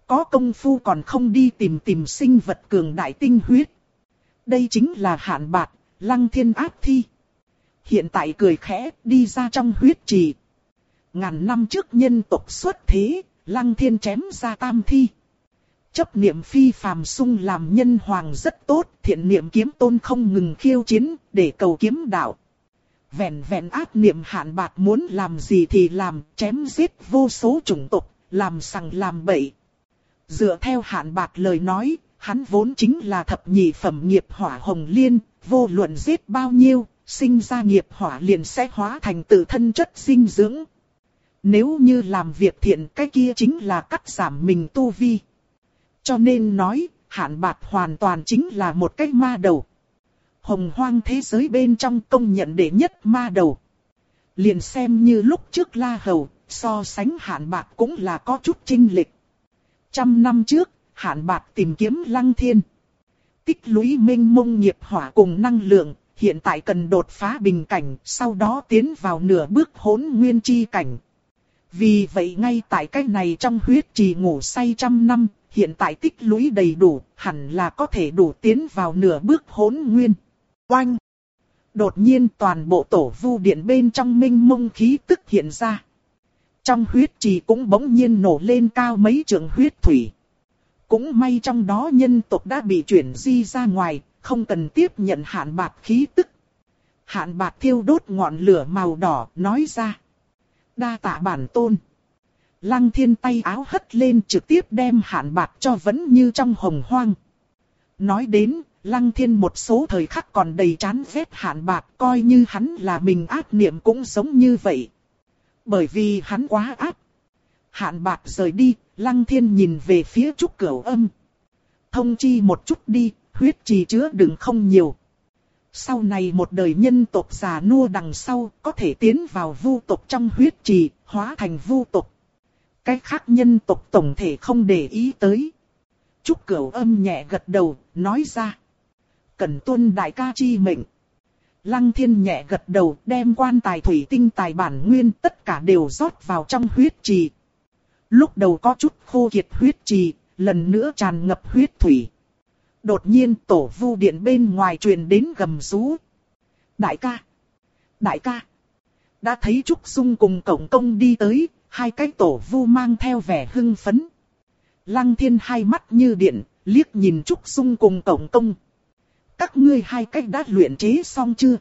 Có công phu còn không đi tìm tìm sinh vật cường đại tinh huyết. Đây chính là hạn bạc, lăng thiên áp thi. Hiện tại cười khẽ đi ra trong huyết trì. Ngàn năm trước nhân tộc xuất thế, lăng thiên chém ra tam thi. Chấp niệm phi phàm sung làm nhân hoàng rất tốt, thiện niệm kiếm tôn không ngừng khiêu chiến, để cầu kiếm đạo. Vẹn vẹn ác niệm hạn bạc muốn làm gì thì làm, chém giết vô số chủng tộc, làm sằng làm bậy. Dựa theo hạn bạc lời nói, hắn vốn chính là thập nhị phẩm nghiệp hỏa hồng liên, vô luận giết bao nhiêu, sinh ra nghiệp hỏa liền sẽ hóa thành tự thân chất dinh dưỡng. Nếu như làm việc thiện cái kia chính là cắt giảm mình tu vi. Cho nên nói, hạn bạc hoàn toàn chính là một cái ma đầu. Hồng hoang thế giới bên trong công nhận đệ nhất ma đầu. Liền xem như lúc trước la hầu, so sánh hạn bạc cũng là có chút trinh lịch. Trăm năm trước, hạn bạc tìm kiếm lăng thiên. Tích lũy minh mông nghiệp hỏa cùng năng lượng, hiện tại cần đột phá bình cảnh, sau đó tiến vào nửa bước hỗn nguyên chi cảnh. Vì vậy ngay tại cái này trong huyết trì ngủ say trăm năm, hiện tại tích lũy đầy đủ, hẳn là có thể đủ tiến vào nửa bước hỗn nguyên. Oanh! Đột nhiên toàn bộ tổ vu điện bên trong minh mông khí tức hiện ra. Trong huyết trì cũng bỗng nhiên nổ lên cao mấy trường huyết thủy. Cũng may trong đó nhân tộc đã bị chuyển di ra ngoài, không cần tiếp nhận hạn bạc khí tức. Hạn bạc thiêu đốt ngọn lửa màu đỏ, nói ra. Đa tạ bản tôn. Lăng thiên tay áo hất lên trực tiếp đem hạn bạc cho vẫn như trong hồng hoang. Nói đến, lăng thiên một số thời khắc còn đầy chán ghét hạn bạc coi như hắn là mình ác niệm cũng giống như vậy. Bởi vì hắn quá ác. Hạn bạc rời đi, lăng thiên nhìn về phía trúc cửu âm. Thông chi một chút đi, huyết trì chứa đừng không nhiều. Sau này một đời nhân tộc già nua đằng sau có thể tiến vào vu tộc trong huyết trì, hóa thành vu tộc. Cái khác nhân tộc tổng thể không để ý tới. Trúc Cửu âm nhẹ gật đầu, nói ra. Cần tuân đại ca chi mệnh. Lăng thiên nhẹ gật đầu đem quan tài thủy tinh tài bản nguyên tất cả đều rót vào trong huyết trì. Lúc đầu có chút khô kiệt huyết trì, lần nữa tràn ngập huyết thủy. Đột nhiên tổ vu điện bên ngoài truyền đến gầm rú. Đại ca! Đại ca! Đã thấy Trúc Dung cùng cổng công đi tới, hai cái tổ vu mang theo vẻ hưng phấn. Lăng thiên hai mắt như điện, liếc nhìn Trúc Dung cùng cổng công. Các ngươi hai cách đã luyện chế xong chưa?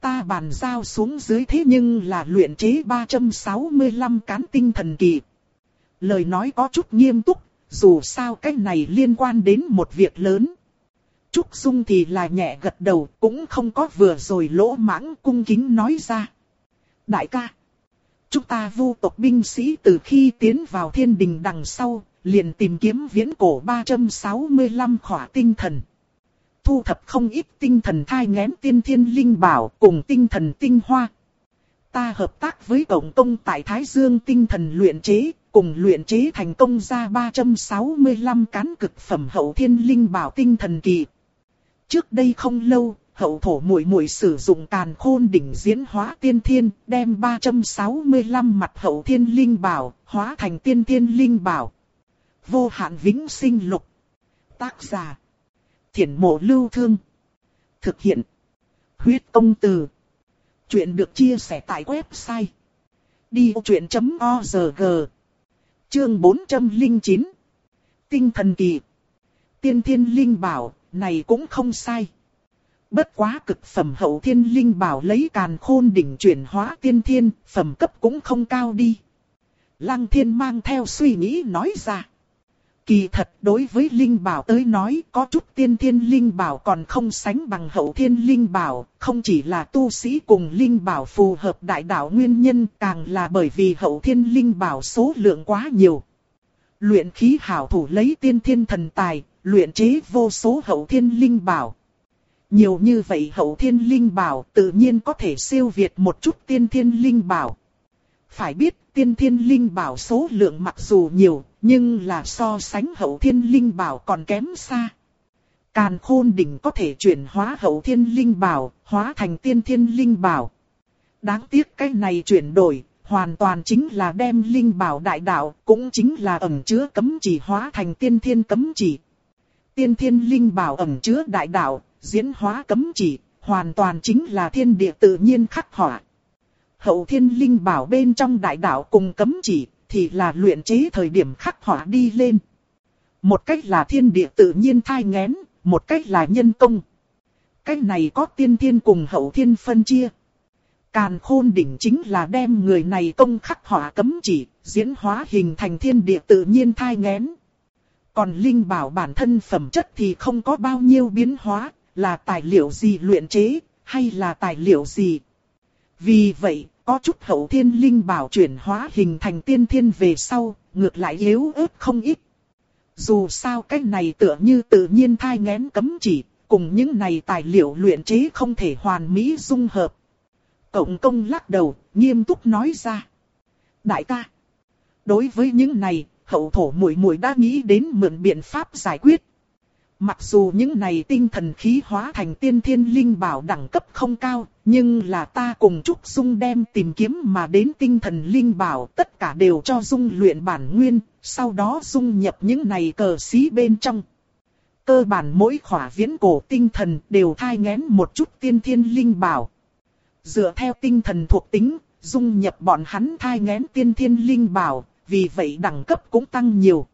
Ta bàn giao xuống dưới thế nhưng là luyện chế 365 cán tinh thần kỳ. Lời nói có chút nghiêm túc, dù sao cách này liên quan đến một việc lớn. Trúc Dung thì là nhẹ gật đầu, cũng không có vừa rồi lỗ mãng cung kính nói ra. Đại ca, chúng ta vu tộc binh sĩ từ khi tiến vào thiên đình đằng sau, liền tìm kiếm viễn cổ 365 khỏa tinh thần. Thu thập không ít tinh thần thai ngén tiên thiên linh bảo cùng tinh thần tinh hoa. Ta hợp tác với Tổng công tại Thái Dương tinh thần luyện chế, cùng luyện chế thành công ra 365 cán cực phẩm hậu thiên linh bảo tinh thần kỳ. Trước đây không lâu, hậu thổ muội muội sử dụng càn khôn đỉnh diễn hóa tiên thiên, đem 365 mặt hậu thiên linh bảo, hóa thành tiên thiên linh bảo. Vô hạn vĩnh sinh lục. Tác giả. Thiển mộ lưu thương. Thực hiện. Huyết công từ. Chuyện được chia sẻ tại website. Đi truyện.org Chương 409 Tinh thần kỳ Tiên thiên linh bảo, này cũng không sai. Bất quá cực phẩm hậu thiên linh bảo lấy càn khôn đỉnh chuyển hóa tiên thiên, phẩm cấp cũng không cao đi. Lăng thiên mang theo suy nghĩ nói ra. Kỳ thật đối với Linh Bảo tới nói có chút tiên thiên Linh Bảo còn không sánh bằng hậu thiên Linh Bảo, không chỉ là tu sĩ cùng Linh Bảo phù hợp đại đạo nguyên nhân càng là bởi vì hậu thiên Linh Bảo số lượng quá nhiều. Luyện khí hảo thủ lấy tiên thiên thần tài, luyện chế vô số hậu thiên Linh Bảo. Nhiều như vậy hậu thiên Linh Bảo tự nhiên có thể siêu việt một chút tiên thiên Linh Bảo. Phải biết tiên thiên Linh Bảo số lượng mặc dù nhiều, nhưng là so sánh hậu thiên linh bảo còn kém xa. Càn khôn đỉnh có thể chuyển hóa hậu thiên linh bảo, hóa thành tiên thiên linh bảo. Đáng tiếc cái này chuyển đổi, hoàn toàn chính là đem linh bảo đại đạo, cũng chính là ẩn chứa cấm chỉ hóa thành tiên thiên cấm chỉ. Tiên thiên linh bảo ẩn chứa đại đạo, diễn hóa cấm chỉ, hoàn toàn chính là thiên địa tự nhiên khắc họa. Hậu thiên linh bảo bên trong đại đạo cùng cấm chỉ, thì là luyện chế thời điểm khắc họa đi lên. Một cách là thiên địa tự nhiên thai ngén, một cách là nhân công. Cách này có tiên thiên cùng hậu thiên phân chia. Càn khôn đỉnh chính là đem người này công khắc họa cấm chỉ, diễn hóa hình thành thiên địa tự nhiên thai ngén. Còn linh bảo bản thân phẩm chất thì không có bao nhiêu biến hóa, là tài liệu gì luyện chế, hay là tài liệu gì. Vì vậy, có chút hậu thiên linh bảo chuyển hóa hình thành tiên thiên về sau, ngược lại yếu ớt không ít. Dù sao cái này tựa như tự nhiên thai ngén cấm chỉ, cùng những này tài liệu luyện chế không thể hoàn mỹ dung hợp. Cộng công lắc đầu, nghiêm túc nói ra. Đại ca, đối với những này, hậu thổ muội muội đã nghĩ đến mượn biện pháp giải quyết. Mặc dù những này tinh thần khí hóa thành tiên thiên linh bảo đẳng cấp không cao, nhưng là ta cùng Trúc Dung đem tìm kiếm mà đến tinh thần linh bảo tất cả đều cho Dung luyện bản nguyên, sau đó Dung nhập những này cờ xí bên trong. Cơ bản mỗi khỏa viễn cổ tinh thần đều thai ngén một chút tiên thiên linh bảo. Dựa theo tinh thần thuộc tính, Dung nhập bọn hắn thai ngén tiên thiên linh bảo, vì vậy đẳng cấp cũng tăng nhiều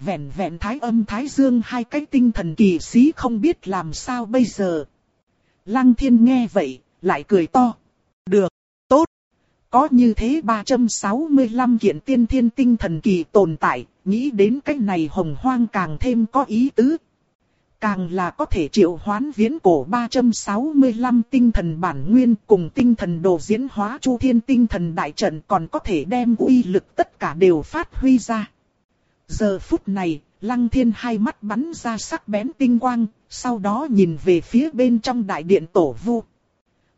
vẹn vẹn thái âm thái dương hai cái tinh thần kỳ sĩ không biết làm sao bây giờ. Lăng thiên nghe vậy, lại cười to. Được, tốt. Có như thế 365 kiện tiên thiên tinh thần kỳ tồn tại, nghĩ đến cái này hồng hoang càng thêm có ý tứ. Càng là có thể triệu hoán viễn cổ 365 tinh thần bản nguyên cùng tinh thần đồ diễn hóa chu thiên tinh thần đại trận còn có thể đem uy lực tất cả đều phát huy ra. Giờ phút này, lăng thiên hai mắt bắn ra sắc bén tinh quang, sau đó nhìn về phía bên trong đại điện tổ vu.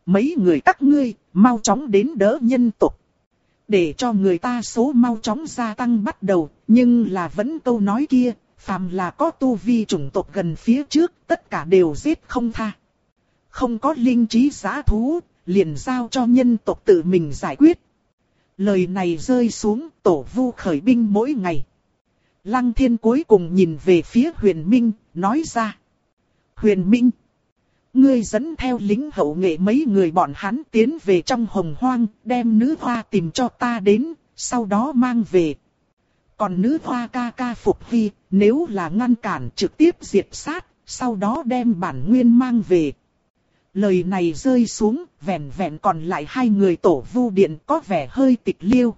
Mấy người các ngươi, mau chóng đến đỡ nhân tục. Để cho người ta số mau chóng gia tăng bắt đầu, nhưng là vẫn câu nói kia, phàm là có tu vi chủng tộc gần phía trước, tất cả đều giết không tha. Không có linh trí giá thú, liền giao cho nhân tộc tự mình giải quyết. Lời này rơi xuống, tổ vu khởi binh mỗi ngày. Lăng thiên cuối cùng nhìn về phía huyền minh, nói ra. Huyền minh. Ngươi dẫn theo lính hậu nghệ mấy người bọn hắn tiến về trong hồng hoang, đem nữ hoa tìm cho ta đến, sau đó mang về. Còn nữ hoa ca ca phục vi, nếu là ngăn cản trực tiếp diệt sát, sau đó đem bản nguyên mang về. Lời này rơi xuống, vẹn vẹn còn lại hai người tổ vu điện có vẻ hơi tịch liêu.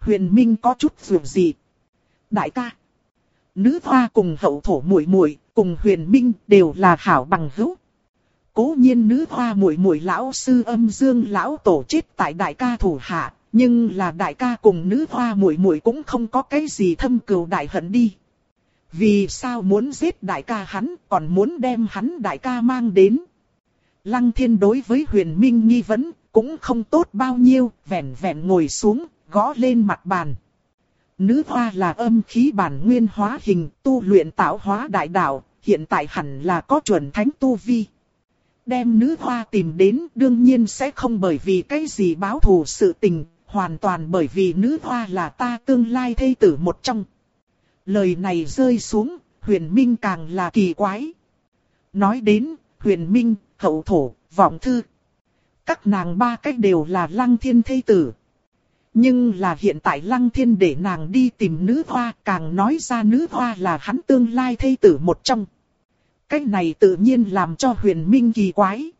Huyền Minh có chút dù gì. Đại ca. Nữ hoa cùng hậu thổ muội muội cùng huyền minh đều là hảo bằng hữu. Cố nhiên nữ hoa muội muội lão sư âm dương lão tổ chết tại đại ca thủ hạ, nhưng là đại ca cùng nữ hoa muội muội cũng không có cái gì thâm cừu đại hận đi. Vì sao muốn giết đại ca hắn, còn muốn đem hắn đại ca mang đến? Lăng thiên đối với huyền minh nghi vấn, cũng không tốt bao nhiêu, vẹn vẹn ngồi xuống, gõ lên mặt bàn. Nữ hoa là âm khí bản nguyên hóa hình, tu luyện tạo hóa đại đạo, hiện tại hẳn là có chuẩn thánh tu vi. Đem nữ hoa tìm đến đương nhiên sẽ không bởi vì cái gì báo thù sự tình, hoàn toàn bởi vì nữ hoa là ta tương lai thây tử một trong. Lời này rơi xuống, huyền minh càng là kỳ quái. Nói đến, huyền minh, hậu thổ, vọng thư. Các nàng ba cách đều là lăng thiên thây tử. Nhưng là hiện tại lăng thiên để nàng đi tìm nữ hoa càng nói ra nữ hoa là hắn tương lai thây tử một trong. Cái này tự nhiên làm cho huyền minh kỳ quái.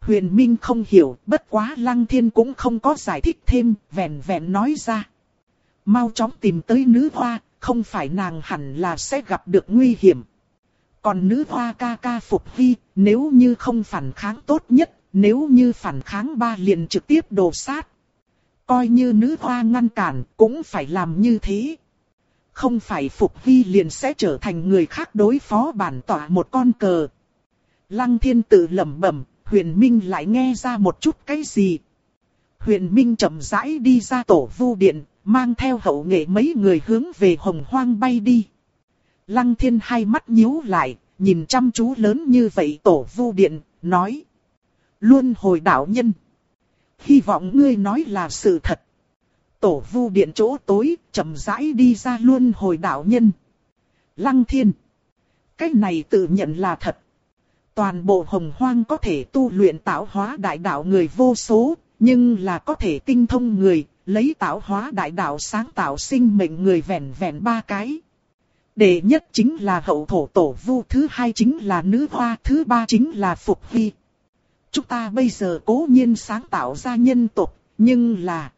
Huyền minh không hiểu, bất quá lăng thiên cũng không có giải thích thêm, vẹn vẹn nói ra. Mau chóng tìm tới nữ hoa, không phải nàng hẳn là sẽ gặp được nguy hiểm. Còn nữ hoa ca ca phục vi, nếu như không phản kháng tốt nhất, nếu như phản kháng ba liền trực tiếp đồ sát. Coi như nữ hoa ngăn cản, cũng phải làm như thế. Không phải Phục Vi liền sẽ trở thành người khác đối phó bản tỏa một con cờ. Lăng thiên tự lẩm bẩm, huyền minh lại nghe ra một chút cái gì. Huyền minh chậm rãi đi ra tổ vu điện, mang theo hậu nghệ mấy người hướng về hồng hoang bay đi. Lăng thiên hai mắt nhíu lại, nhìn chăm chú lớn như vậy tổ vu điện, nói. Luôn hồi đạo nhân. Hy vọng ngươi nói là sự thật. Tổ vu điện chỗ tối, chậm rãi đi ra luôn hồi đạo nhân. Lăng thiên. Cái này tự nhận là thật. Toàn bộ hồng hoang có thể tu luyện tạo hóa đại đạo người vô số, nhưng là có thể tinh thông người, lấy tạo hóa đại đạo sáng tạo sinh mệnh người vẹn vẹn ba cái. Đệ nhất chính là hậu thổ tổ vu, thứ hai chính là nữ hoa, thứ ba chính là phục vi. Chúng ta bây giờ cố nhiên sáng tạo ra nhân tộc, nhưng là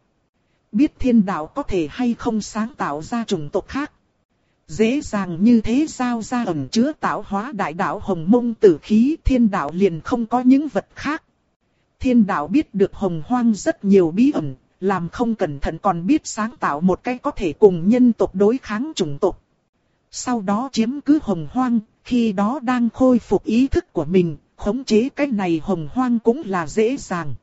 biết thiên đạo có thể hay không sáng tạo ra chủng tộc khác. Dễ dàng như thế sao ra ẩn chứa tạo hóa đại đạo hồng mông tử khí thiên đạo liền không có những vật khác. Thiên đạo biết được hồng hoang rất nhiều bí ẩn, làm không cẩn thận còn biết sáng tạo một cái có thể cùng nhân tộc đối kháng chủng tộc. Sau đó chiếm cứ hồng hoang, khi đó đang khôi phục ý thức của mình, khống chế cái này hồng hoang cũng là dễ dàng.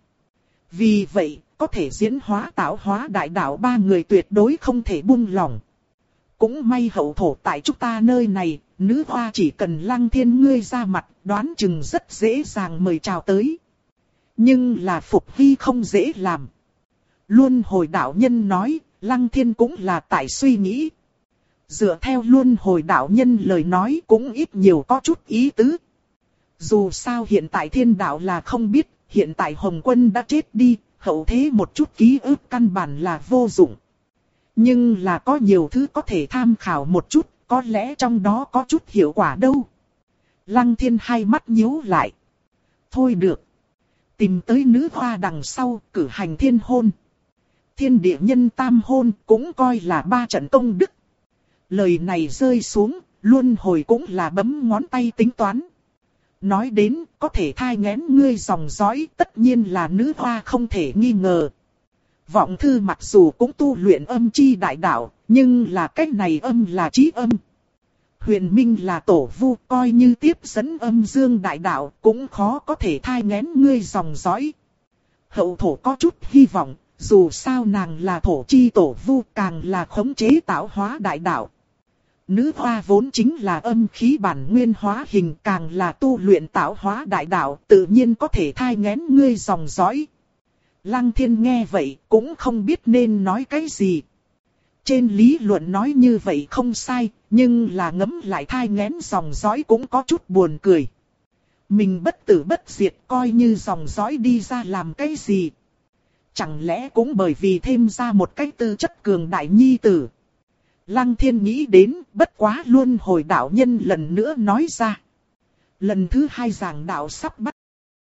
Vì vậy, có thể diễn hóa tạo hóa đại đạo ba người tuyệt đối không thể buông lỏng. Cũng may hậu thổ tại chúng ta nơi này, nữ hoa chỉ cần lăng thiên ngươi ra mặt, đoán chừng rất dễ dàng mời chào tới. Nhưng là phục vi không dễ làm. Luôn hồi đạo nhân nói, lăng thiên cũng là tại suy nghĩ. Dựa theo luôn hồi đạo nhân lời nói cũng ít nhiều có chút ý tứ. Dù sao hiện tại thiên đạo là không biết, hiện tại Hồng Quân đã chết đi, hậu thế một chút ký ức căn bản là vô dụng. Nhưng là có nhiều thứ có thể tham khảo một chút, có lẽ trong đó có chút hiệu quả đâu. Lăng thiên hai mắt nhíu lại. Thôi được. Tìm tới nữ hoa đằng sau, cử hành thiên hôn. Thiên địa nhân tam hôn cũng coi là ba trận công đức. Lời này rơi xuống, luôn hồi cũng là bấm ngón tay tính toán. Nói đến, có thể thai ngén ngươi dòng dõi, tất nhiên là nữ hoa không thể nghi ngờ. Vọng thư mặc dù cũng tu luyện âm chi đại đạo, nhưng là cách này âm là trí âm. Huyền Minh là tổ vu, coi như tiếp dẫn âm dương đại đạo, cũng khó có thể thai ngén ngươi dòng dõi. Hậu thổ có chút hy vọng, dù sao nàng là thổ chi tổ vu càng là khống chế tạo hóa đại đạo. Nữ hoa vốn chính là âm khí bản nguyên hóa hình càng là tu luyện tạo hóa đại đạo tự nhiên có thể thai ngén ngươi dòng dõi. Lăng thiên nghe vậy cũng không biết nên nói cái gì. Trên lý luận nói như vậy không sai, nhưng là ngấm lại thai ngén dòng dõi cũng có chút buồn cười. Mình bất tử bất diệt coi như dòng dõi đi ra làm cái gì. Chẳng lẽ cũng bởi vì thêm ra một cái tư chất cường đại nhi tử. Lăng thiên nghĩ đến, bất quá luôn hồi đạo nhân lần nữa nói ra. Lần thứ hai giảng đạo sắp bắt